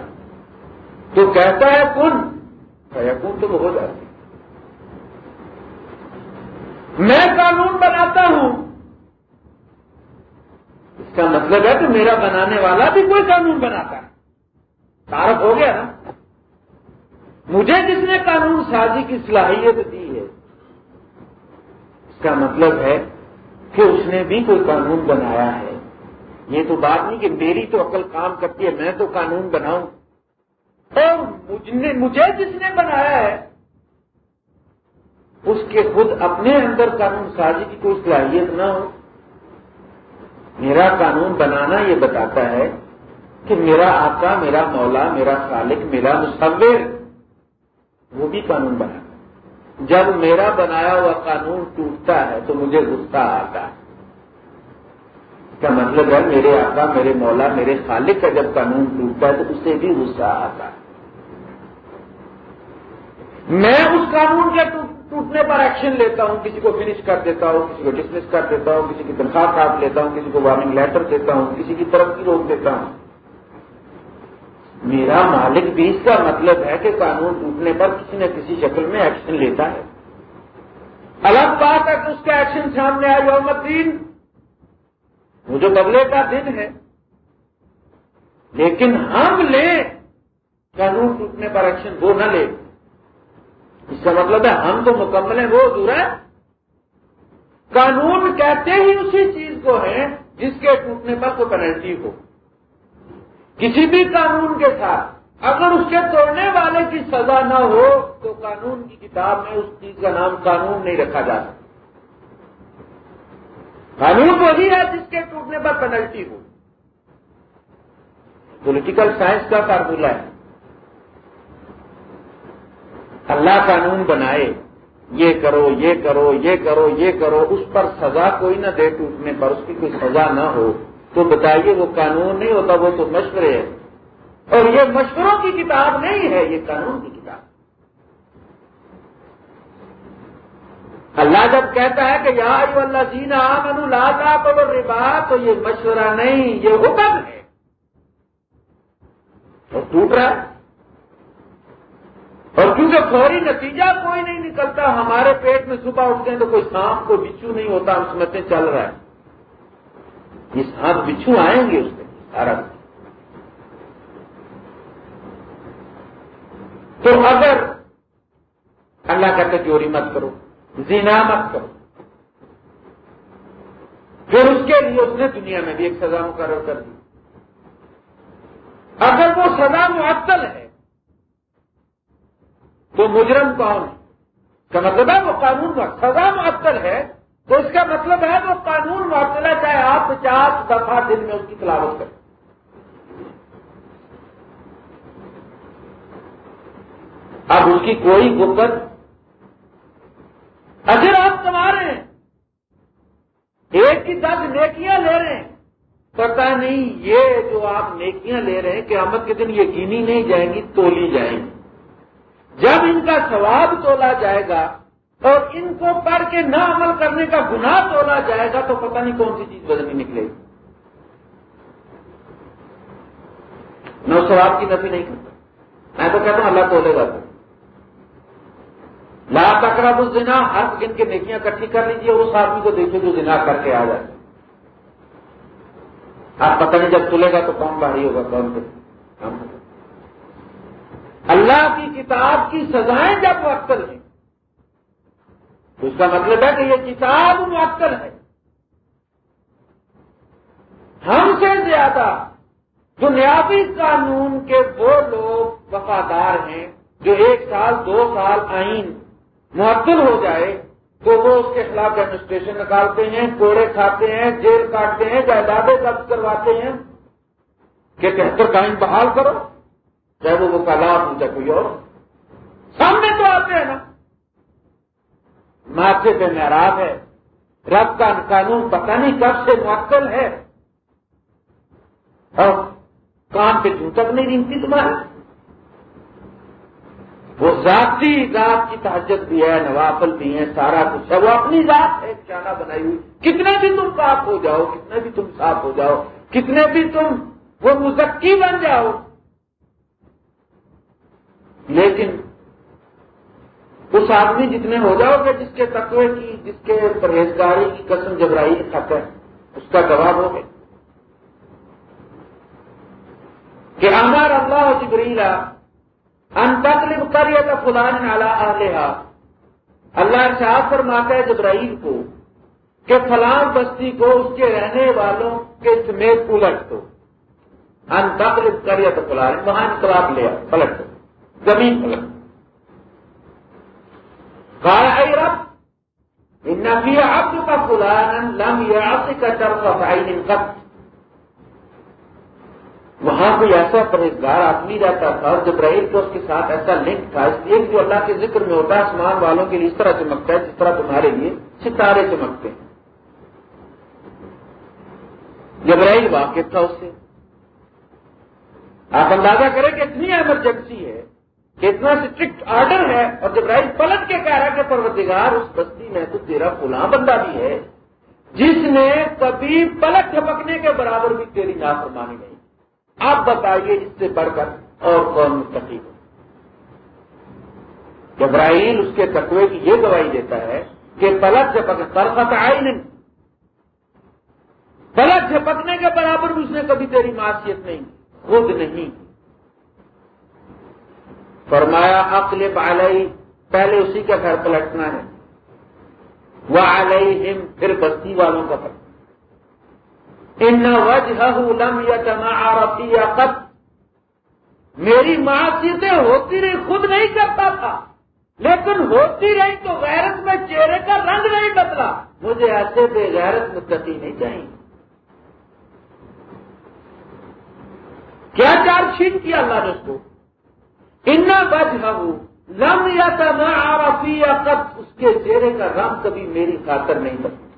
تو کہتا ہے کن؟ کن تو وہ ہو جاتی میں قانون بناتا ہوں۔ اس کا مطلب ہے کہ میرا بنانے والا بھی کوئی قانون بناتا ہے۔ تعارف ہو گیا نا۔ مجھے جس نے قانون سازی کی صلاحیت دی ہے۔ اس کا مطلب ہے کہ اس نے بھی کوئی قانون بنایا ہے۔ یہ تو بات نہیں کہ میری تو عقل کام کرتی ہے، میں تو قانون بناؤں۔ اور مجھے جس نے بنایا ہے اس کے خود اپنے اندر قانون سازی کی کوئی صلاحیت نہ ہو۔ میرا قانون بنانا یہ بتاتا ہے کہ میرا آقا، میرا مولا، میرا خالق، میرا مصور، وہ بھی قانون بنا۔ جب میرا بنایا ہوا قانون ٹوٹتا ہے تو مجھے غصہ آتا ہے۔ کا مطلب ہے میرے آقا، میرے مولا، میرے خالق کا جب قانون ٹوٹتا ہے تو اس سے بھی غصہ آتا ہے۔ میں اس قانون کے ٹوٹنے پر ایکشن لیتا ہوں، کسی کو فنش کر دیتا ہوں، کسی کو ڈسمس کر دیتا ہوں، کسی کی تنخواہ کاٹ لیتا ہوں، کسی کو وارننگ لیٹر دیتا ہوں، کسی کی ترقی روک دیتا ہوں۔ میرا مالک بھی اس کا مطلب ہے کہ قانون ٹوٹنے پر کسی نہ کسی شکل میں ایکشن لیتا ہے۔ الگ بات ہے کہ اس کا ایکشن سامنے آئے، یوم الدین، وہ جو بدلے کا دن ہے۔ لیکن ہم لیں، قانون ٹوٹنے پر ایکشن وہ نہ لے۔ اس کا مطلب ہے ہم تو مکمل ہیں، وہ دور ہے۔ قانون کہتے ہی اسی چیز کو ہے جس کے ٹوٹنے پر کوئی پینلٹی ہو۔ کسی بھی قانون کے ساتھ اگر اس کے توڑنے والے کی سزا نہ ہو تو قانون کی کتاب میں اس چیز کا نام قانون نہیں رکھا جا سکتا۔ قانون وہی ہے جس کے ٹوٹنے پر پینلٹی ہو۔ پولیٹیکل سائنس کا فارمولہ ہے۔ اللہ قانون بنائے، یہ کرو یہ کرو یہ کرو یہ کرو، اس پر سزا کوئی نہ دے ٹوٹنے پر، اس کی کوئی سزا نہ ہو۔ تو بتائیے، وہ قانون نہیں ہوتا، وہ تو مشورے ہے اور یہ مشوروں کی کتاب نہیں ہے، یہ قانون کی کتاب۔ اللہ جب کہتا ہے کہ یار اللہ جینا منو لاتا پڑو ربا تو یہ مشورہ نہیں، یہ حکم ہے۔ اور ٹوٹ رہا ہے۔ اور کیونکہ فوری نتیجہ کوئی نہیں نکلتا، ہمارے پیٹ میں صبح اٹھتے ہیں تو کوئی سانپ کو بچو نہیں ہوتا، ہم سمجھتے چل رہا ہے۔ یہ سانپ بچھو آئیں گے اس میں، سارا۔ تو اگر اللہ کہتے چوری مت کرو، زنا مت کرو۔ پھر اس کے لیے اس نے دنیا میں بھی ایک سزا مقرر کر دی۔ اگر وہ سزا معطل ہے تو مجرم کون ہے؟ کا مطلب ہے وہ قانون کا سزا معطل ہے۔ تو اس کا مطلب ہے وہ قانون معطل ہے چاہے آپ پچاس دفعہ دن میں اس کی تلاوت کریں۔ اب اس کی کوئی گپت اگر آپ کما رہے ہیں ایک کی دس نیکیاں لے رہے ہیں پتا نہیں یہ جو آپ نیکیاں لے رہے ہیں، قیامت کے دن یقینی نہیں جائیں گی، تولی جائیں گی۔ جب ان کا ثواب تولا جائے گا اور ان کو پڑھ کے نہ عمل کرنے کا گناہ تولا جائے گا تو پتہ نہیں کون سی چیز بدلنی نکلے گی۔ میں اس ثواب کی نفی نہیں کرتا۔ میں تو کہتا ہوں اللہ تولے گا۔ تو لا تکرا بس ہر دن کے نیکیاں کٹھی کر لیجیے اس آدمی کو دیکھیے جو دنا کر کے آ جائے۔ آپ پتہ نہیں جب تلے گا تو کون بھاری ہوگا، کون سے؟ اللہ کی کتاب کی سزائیں جب معطل ہیں، تو اس کا مطلب ہے کہ یہ کتاب معطل ہے۔ ہم سے زیادہ دنیاوی قانون کے وہ لوگ وفادار ہیں، جو ایک سال، دو سال آئین معطل ہو جائے، تو وہ اس کے خلاف ڈیمونسٹریشن نکالتے ہیں، کوڑے کھاتے ہیں، جیل کاٹتے ہیں، جائیدادیں ضبط کرواتے ہیں کہ تہتر قائم بحال کرو۔ چاہے وہ وکالات ہو چاہے کوئی اور۔ سامنے تو آتے ہیں نا۔ ماتھے پہ معراج ہے۔ رب کا قانون پتہ نہیں کب سے معطل ہے۔ اور کام پہ تک نہیں رنگتی تمہارے وہ ذاتی ذات کی تحجت بھی ہے، نوافل بھی ہے سارا کچھ ہے۔ وہ اپنی ذات ہے چانا بنائی ہوئی۔ کتنے بھی تم صاف ہو جاؤ، کتنے بھی تم صاف ہو جاؤ، کتنے بھی تم وہ مزکی بن جاؤ لیکن اس آدمی جتنے ہو جاؤ گے جس کے تقوی کی، جس کے پرہیزگاری کی قسم جبرائی خط ہے، اس کا جواب ہوگا کہ ہمارا اللہ جبریلا ان تکلیف کریے تو فلان نالا اللہ صاحب فرماتا ہے جبرائیل کو کہ فلان بستی کو، اس کے رہنے والوں کے سمیت الٹ دو۔ ان تکلیف کریے تو فلان، وہاں انقلاب لیا پلٹ دو۔ زمین پلٹ اے رب؟ ان عبد کا فلان لم یا کا طرف قط۔ وہاں کوئی ایسا پرہیزگار آدمی رہتا تھا، اور جب رہی تو اس کے ساتھ ایسا لنک تھا۔ اس لیے جو اللہ کے ذکر میں ہوتا ہے، آسمان والوں کے لیے اس طرح چمکتا ہے، جس طرح تمہارے لیے ستارے چمکتے ہیں۔ جبرائیل واقف تھا اس سے۔ آپ اندازہ کریں کہ اتنی ایمرجنسی ہے اتنا اسٹرکٹ آرڈر ہے اور جبرائیل پلٹ کے کہہ رہا کہ پروردگار، اس بستی میں تو تیرا فلاں بندہ بھی ہے، جس نے کبھی پلٹ جھپکنے کے برابر بھی تیری نافرمانی نہیں۔ آپ بتائیے اس سے بڑھ کر اور کون مستقی ہو جبرائیل اس کے تقوی کی یہ گواہی دیتا ہے کہ پلک جھپک طرفت آئی نہیں پلک جھپکنے کے برابر بھی اس نے کبھی تیری معاشیت نہیں، خود نہیں۔ فرمایا عقل علیہ پہلے اسی کا گھر پلٹنا ہے۔ وہ علیہ پھر بستی والوں کا پلٹنا۔ ان وجہ لم یا قط، میری معاشیتیں ہوتی رہی خود نہیں کرتا تھا۔ لیکن ہوتی رہی تو غیرت میں چہرے کا رنگ نہیں بدلا۔ مجھے ایسے بے غیرت متقی نہیں چاہیے۔ کیا چارج شیٹ کیا اللہ نے اس کو؟ لم یا تما آرفی یا قط اس کے چہرے کا رنگ کبھی میری خاطر نہیں بدلا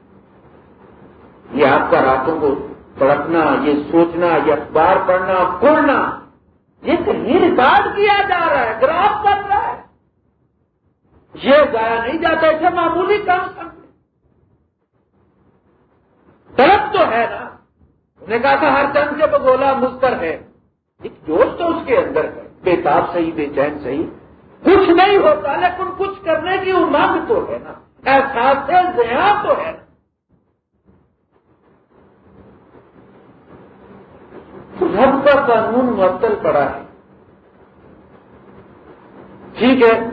یہ آپ کا راتوں کو پڑھنا یہ سوچنا، یہ اخبار پڑھنا پڑھنا یہ کہیں ریکارڈ کیا جا رہا ہے، گراف کر رہا ہے۔ یہ گایا نہیں جاتا، اسے معمولی کام کرتے طرف تو ہے نا۔ انہوں نے کہا تھا، ہر چند سے بگولا مستر ہے۔ ایک جوش تو اس کے اندر ہے۔ بےتاب صحیح، بے چین صحیح۔ کچھ نہیں ہوتا، لیکن کچھ کرنے کی امنگ تو ہے نا۔ احساس ذہن تو ہے۔ نا رب کا قانون معطل پڑا ہے۔ ٹھیک ہے،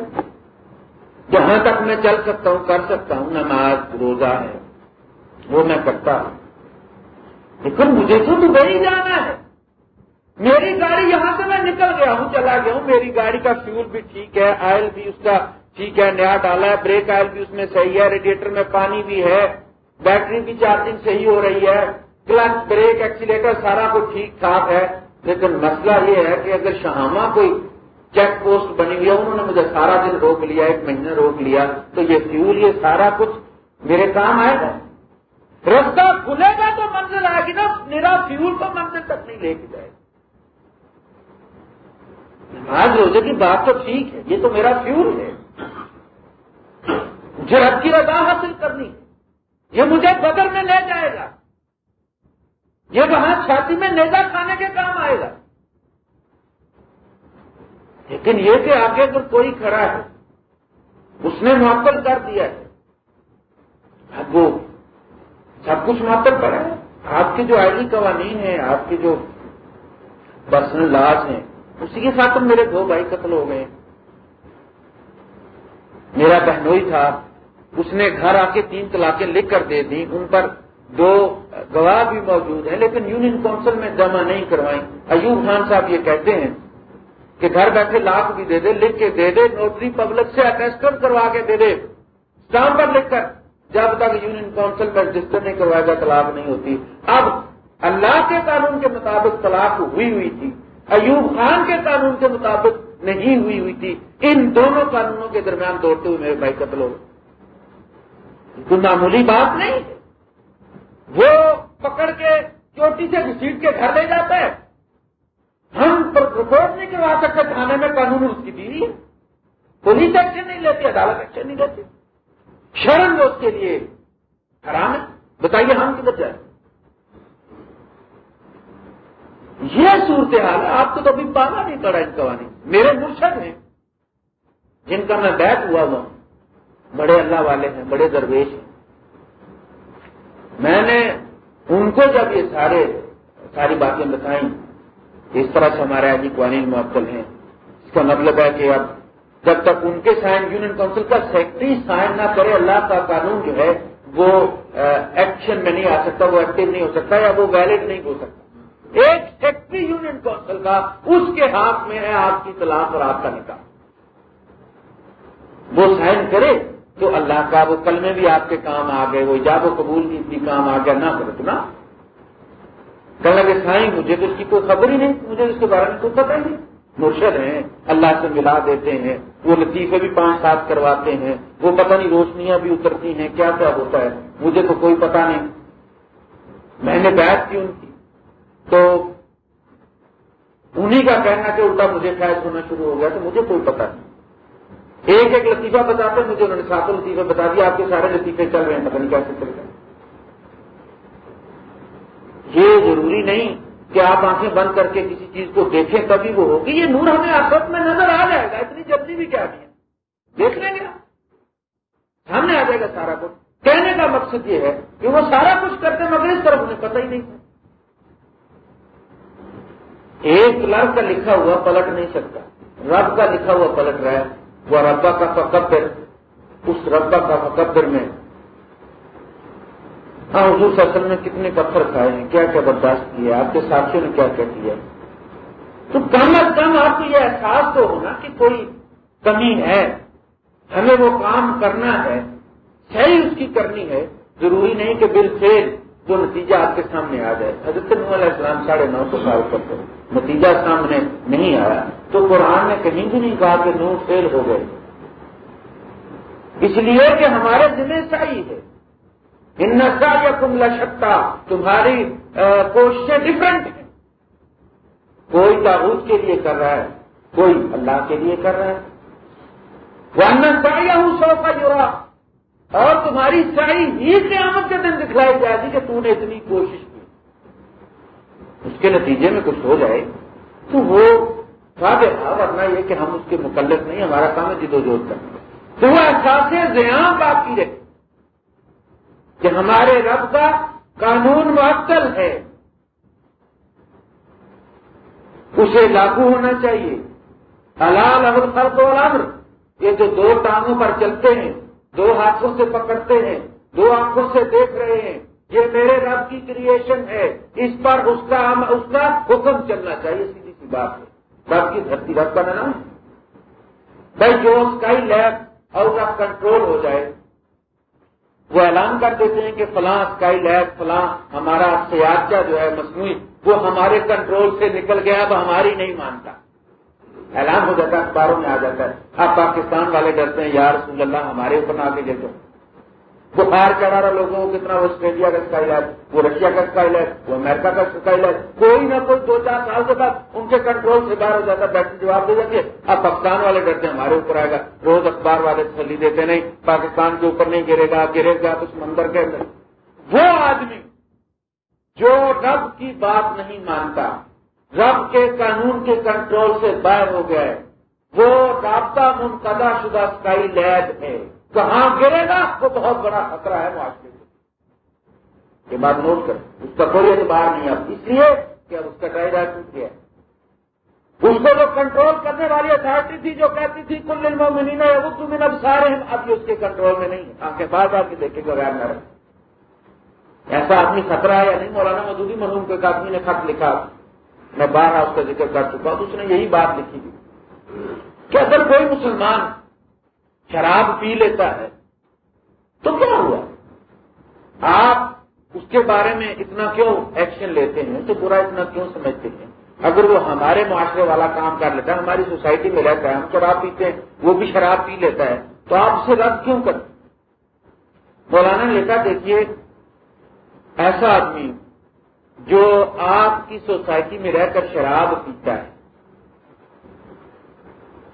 جہاں تک میں چل سکتا ہوں، کر سکتا ہوں، نماز، روزہ ہے، وہ میں کرتا ہوں۔ لیکن مجھے تو دبئی جانا ہے۔ میری گاڑی یہاں سے میں نکل گیا ہوں، چلا گیا ہوں۔ میری گاڑی کا فیول بھی ٹھیک ہے آئل بھی اس کا ٹھیک ہے، نیا ڈالا ہے بریک آئل بھی اس میں صحیح ہے ریڈیٹر میں پانی بھی ہے بیٹری بھی چارجنگ صحیح ہو رہی ہے۔ کلچ بریک ایکسیلیٹر سارا کچھ ٹھیک ٹھاک ہے۔ لیکن مسئلہ یہ ہے کہ اگر شہامہ کوئی چیک پوسٹ بنی ہوئی ہے، انہوں نے مجھے سارا دن روک لیا، ایک مہینے روک لیا، تو یہ فیول یہ سارا کچھ میرے کام آئے گا۔ رستہ کھلے گا تو منزل آئے گی نا، میرا فیول تو منزل تک نہیں لے کے جائے گا۔ آج روزے کی بات تو ٹھیک ہے، یہ تو میرا فیول ہے۔ مجھے رب کی رضا حاصل کرنی یہ مجھے بدر میں لے جائے گا۔ یہ وہاں چھاتی میں نیزا کھانے کے کام آئے گا۔ لیکن یہ کہ آگے اگر کوئی کھڑا ہے، اس نے معطل کر دیا ہے۔ اب وہ سب کچھ معطل ہے۔ آپ کے جو آئلی قوانین ہیں، آپ کے جو پرسنل لاس ہیں اسی کے ساتھ میرے دو بھائی قتل ہو گئے۔ میرا بہنوئی تھا، اس نے گھر آ کے تین طلاقیں لکھ کر دے دی ان پر دو گواہ بھی موجود ہیں، لیکن یونین کونسل میں جمع نہیں کروائیں ایوب خان صاحب یہ کہتے ہیں کہ گھر بیٹھے لاکھ بھی دے دے، لکھ کے دے دے، نوٹری پبلک سے اٹیسٹمنٹ کروا کے دے دے۔ اسٹام پر لکھ کر۔ جب تک یونین کونسل میں رجسٹر نہیں کروائے گا طلاق نہیں ہوتی۔ اب اللہ کے قانون کے مطابق طلاق ہوئی ہوئی تھی۔ ایوب خان کے قانون کے مطابق نہیں ہوئی ہوئی تھی۔ ان دونوں قانونوں کے درمیان دوڑتے ہوئے میرے بھائی قتل ہو کوئی معمولی بات نہیں۔ وہ پکڑ کے چوٹی سے گھسیٹ کے گھر لے جاتا ہے۔ ہم رپورٹ نہیں کروا سکتے، تھانے میں قانون اس کی بیوی ہے پولیس ایکشن نہیں لیتی، عدالت ایکشن نہیں لیتی۔ شرم وہ اس کے لیے۔ حرام ہے۔ بتائیے ہم کدھر جائیں۔ یہ صورتحال ہے آپ کو تو ابھی پانا نہیں پڑا ان قوانین۔ میرے مرشد ہیں۔ جن کا میں بیٹھ ہوا ہوا بڑے اللہ والے ہیں، بڑے درویش ہیں۔ میں نے ان کو جب یہ سارے، ساری باتیں بتائیں، اس طرح سے ہمارے آج قوانین معطل ہیں۔ اس کا مطلب ہے کہ اب جب تک ان کے سائن یونین کاؤنسل کا سیکٹری سائن نہ کرے، اللہ کا قانون جو ہے، وہ ایکشن میں نہیں آ سکتا، وہ ایکٹیو نہیں ہو سکتا یا وہ ویلڈ نہیں ہو سکتا۔ ایک سیکٹری یونین کونسل کا اس کے ہاتھ میں ہے آپ کی طلاق اور آپ کا نکاح۔ وہ سائن کرے تو اللہ کا وہ کل میں بھی آپ کے کام آ گئے، وہ ایجاب و قبول کی بھی کام آ گیا، نہ کرے تو نا کہنے لگے سائن، مجھے تو اس کی کوئی خبر ہی نہیں، مجھے اس کے بارے میں کوئی پتہ نہیں۔ مرشد ہیں، اللہ سے ملا دیتے ہیں، وہ لطیفے بھی پانچ سات کرواتے ہیں، وہ پتہ نہیں روشنیاں بھی اترتی ہیں، کیا کیا ہوتا ہے، مجھے تو کوئی پتہ نہیں۔ میں نے بیٹھ کی ان کی۔ تو انہیں کا کہنا کہ الٹا مجھے خیال ہونا شروع ہو گیا تو مجھے کوئی پتہ نہیں۔ ایک ایک لطیفہ بتاتے مجھے انہوں نے ساتوں لطیفے بتا دیا آپ کے سارے لطیفے چل رہے ہیں، پتہ نہیں کیسے چل رہے ہیں یہ ضروری نہیں کہ آپ آنکھیں بند کر کے کسی چیز کو دیکھیں، تبھی وہ ہوگی۔ یہ نور ہمیں آفت میں نظر آ جائے گا، اتنی جلدی بھی کیا نہیں دیکھ لیں گے۔ سامنے آ جائے گا سارا کچھ۔ کہنے کا مقصد یہ ہے کہ وہ سارا کچھ کرتے مگر اس طرف انہیں پتہ ہی نہیں۔ ایک لاکھ کا لکھا ہوا پلٹ نہیں سکتا۔ رب کا لکھا ہوا پلٹ رہا ہے۔ وہ ربا کا فقبر اس ربا کا فقبر میں۔ ہاں حضور صلی وسلم نے کتنے پتھر کھائے ہیں، کیا کیا برداشت کیا، آپ کے ساتھیوں نے کیا کیا کیا؟ تو کم از کم آپ کو یہ احساس تو ہونا کہ کوئی کمی ہے۔ ہمیں وہ کام کرنا ہے، صحیح اس کی کرنی ہے۔ ضروری نہیں کہ بل فیل وہ نتیجہ آپ کے سامنے آ جائے۔ حضرت علیہ السلام ساڑھے نو سو سال تک نتیجہ سامنے نہیں آیا۔ تو قرآن نے کہیں بھی نہیں کہا کہ نو فیل ہو گئے۔ اس لیے کہ ہمارے ذمہ صحیح ہے۔ ان یا کملا شکتا تمہاری کوششیں ڈفرنٹ ہیں۔ کوئی تابوت کے لیے کر رہا ہے، کوئی اللہ کے لیے کر رہا ہے۔ وہ نشا یا ہوں سو کا جوڑا اور تمہاری ساری ہی قیامت کے دن دکھلائی جائے گی کہ تم نے اتنی کوشش کی۔ اس کے نتیجے میں کچھ ہو جائے تو وہ تھا، ورنہ یہ کہ ہم اس کے مکلف نہیں، ہمارا کام ہے جدو جہد کرنا۔ تو وہ احساس زیاں باقی رہے کہ ہمارے رب کا قانون معطل ہے۔ اسے لاگو ہونا چاہیے۔ حلال امر فرق اور امر، یہ جو دو ٹانگوں پر چلتے ہیں دو ہاتھوں سے پکڑتے ہیں، دو آنکھوں سے دیکھ رہے ہیں۔ یہ میرے رب کی کریشن ہے۔ اس پر اس کا اس کا حکم چلنا چاہیے، سیدھی سی بات ہے۔ رب کی دھرتی رب کا نام بھائی، جو Skylab out of control ہو جائے، وہ اعلان کر دیتے ہیں کہ فلاں اسکائی لیب فلاں ہمارا سیاچہ جو ہے مصنوعی، وہ ہمارے کنٹرول سے نکل گیا، اب ہماری نہیں مانتا۔ اعلان ہو جاتا ہے، اخباروں میں آ جاتا ہے۔ اب پاکستان والے ڈرتے ہیں، یار رسول اللہ، ہمارے اوپر نہ آگے جیسے بخار چڑھا رہا لوگوں کو، کتنا وہ آسٹریلیا کا اسکائی ہے وہ رشیا کا اسکائی ہے وہ امریکہ کا اسکائی ہے کوئی نہ کوئی دو چار سال کے بعد ان کے کنٹرول سے باہر ہو جاتا ہے بیٹھ جواب دے جاتی ہے اب پاکستان والے ڈرتے ہیں، ہمارے اوپر آئے گا۔ روز اخبار والے تسلی دیتے نہیں، پاکستان کے اوپر نہیں گرے گا گرے گا تو سمندر کے اندر۔ وہ آدمی جو رب کی بات نہیں مانتا رب کے قانون کے کنٹرول سے باہر ہو گیا ہے وہ رابطہ منقدہ شدہ اسکائی لیب ہے۔ کہاں گرے گا؟ وہ بہت بڑا خطرہ ہے معاشرے کو یہ بات نوٹ کر اس کا کوئی اعتبار نہیں اب اس لیے کہ اب اس کا ٹوٹ گیا اس کو جو کنٹرول کرنے والی اتارٹی تھی، جو کہتی تھی، کل المومنین وہ من اب سارے ہیں اب یہ اس کے کنٹرول میں نہیں آنکھیں بار بار کے دیکھے بغیر نہ ایسا آدمی خطرہ ہے یا نہیں؟ مولانا مدودی مرحوم کے ایک آدمی نے خط لکھا۔ میں بارہ اس کا ذکر کر چکا ہوں اس نے یہی بات لکھی تھی کہ اگر کوئی مسلمان شراب پی لیتا ہے تو کیا ہوا؟ آپ اس کے بارے میں اتنا کیوں ایکشن لیتے ہیں تو برا اتنا کیوں سمجھتے ہیں؟ اگر وہ ہمارے معاشرے والا کام کر لیتا ہے، ہماری سوسائٹی میں رہتا ہے، ہم شراب پیتے ہیں، وہ بھی شراب پی لیتا ہے، تو آپ اسے رد کیوں کرتے مولانا نے لکھا دیکھیے، ایسا آدمی جو آپ کی سوسائٹی میں رہ کر شراب پیتا ہے۔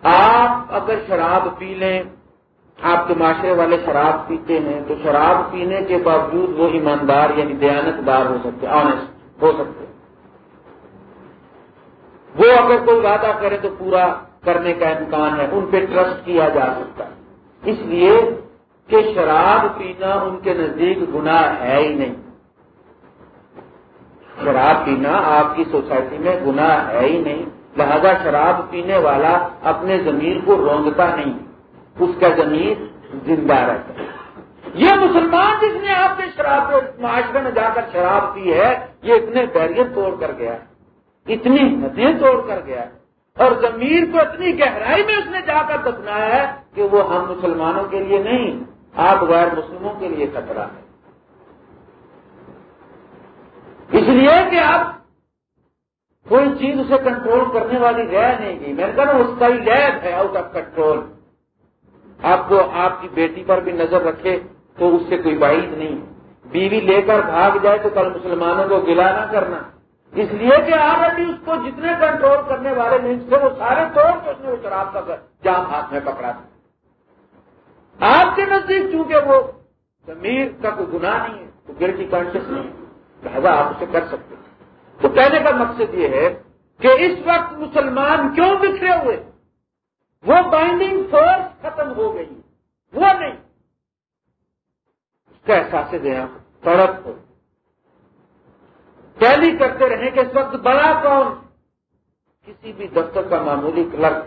آپ اگر شراب پی لیں، آپ کے معاشرے والے شراب پیتے ہیں، تو شراب پینے کے باوجود وہ ایماندار یعنی دیانت دار ہو سکتے آنےسٹ ہو سکتے وہ اگر کوئی وعدہ کرے تو پورا کرنے کا امکان ہے، ان پہ ٹرسٹ کیا جا سکتا ہے۔ اس لیے کہ شراب پینا ان کے نزدیک گناہ ہے ہی نہیں۔ شراب پینا آپ کی سوسائٹی میں گناہ ہے ہی نہیں۔ لہذا شراب پینے والا اپنے زمین کو رونگتا نہیں۔ اس کا زمین زندہ رہتا ہے۔ یہ مسلمان جس نے آپ کے شراب معاشرے میں جا کر شراب پی ہے، یہ اتنے بیریئر توڑ کر گیا۔ اتنی ندیاں توڑ کر گیا۔ اور زمیر کو اتنی گہرائی میں اس نے جا کر دفنایا ہے کہ وہ ہم مسلمانوں کے لیے نہیں، آپ غیر مسلموں کے لیے خطرہ ہے۔ اس لیے کہ آپ کوئی چیز اسے کنٹرول کرنے والی رہ نہیں گئی۔ میں نے کہا اس کا ہی لیب ہے آؤٹ آف کنٹرول آپ کو آپ کی بیٹی پر بھی نظر رکھے تو اس سے کوئی بعید نہیں۔ بیوی لے کر بھاگ جائے تو کل مسلمانوں کو گلا نہ کرنا۔ اس لیے کہ آلریڈی اس کو جتنے کنٹرول کرنے والے نہیں تھے، وہ سارے توڑ کے اس نے وہ شراب کا جام ہاتھ میں پکڑا تھا۔ آپ کے نزدیک چونکہ وہ زمیر کا کوئی گناہ نہیں ہے، تو گل کی کانشیس نہیں۔ ہے لہٰذا آپ اسے کر سکتے تو کہنے کا مقصد یہ ہے کہ اس وقت مسلمان کیوں بکھرے ہوئے؟ وہ بائنڈنگ فورس ختم ہو گئی۔ وہ نہیں۔ اس کا احساس دیا تڑپ ہو۔ پہلی کرتے رہیں کہ اس وقت بڑا کون؟ کسی بھی دفتر کا معمولی کلرک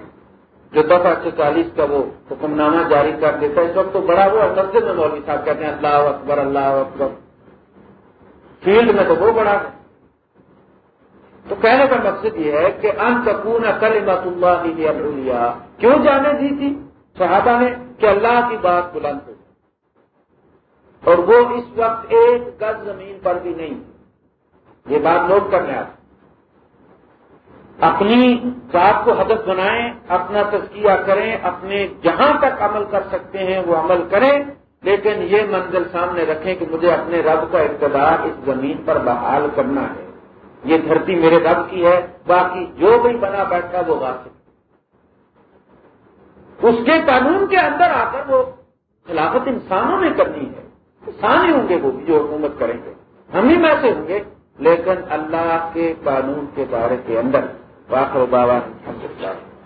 جو دفعہ سے چالیس کا وہ حکم نامہ جاری کر دیتا ہے، اس وقت تو بڑا وہ مسجد میں مولوی صاحب کہتے ہیں، اللہ اکبر اللہ اکبر۔ فیلڈ میں تو وہ بڑا ہے۔ تو کہنے کا مقصد یہ ہے کہ ان سکون اکل مت اللہ لیا کیوں جانے دی تھی؟ صحابہ نے کہ اللہ کی بات بلند ہو۔ اور وہ اس وقت ایک گز زمین پر بھی نہیں۔ یہ بات نوٹ کرنے آپ اپنی ذات کو ہدف بنائیں، اپنا تزکیہ کریں، اپنے جہاں تک عمل کر سکتے ہیں، وہ عمل کریں۔ لیکن یہ منزل سامنے رکھیں کہ مجھے اپنے رب کا اقتدار اس زمین پر بحال کرنا ہے۔ یہ دھرتی میرے رب کی ہے، باقی جو بھی بنا بیٹھا وہ غاصب اس کے قانون کے اندر آ کر وہ خلافت انسانوں نے کرنی ہے۔ انسان ہی ہوں گے وہ بھی جو حکومت کریں گے۔ ہم ہی میں سے ہوں گے۔ لیکن اللہ کے قانون کے دائرے کے اندر واقع بابا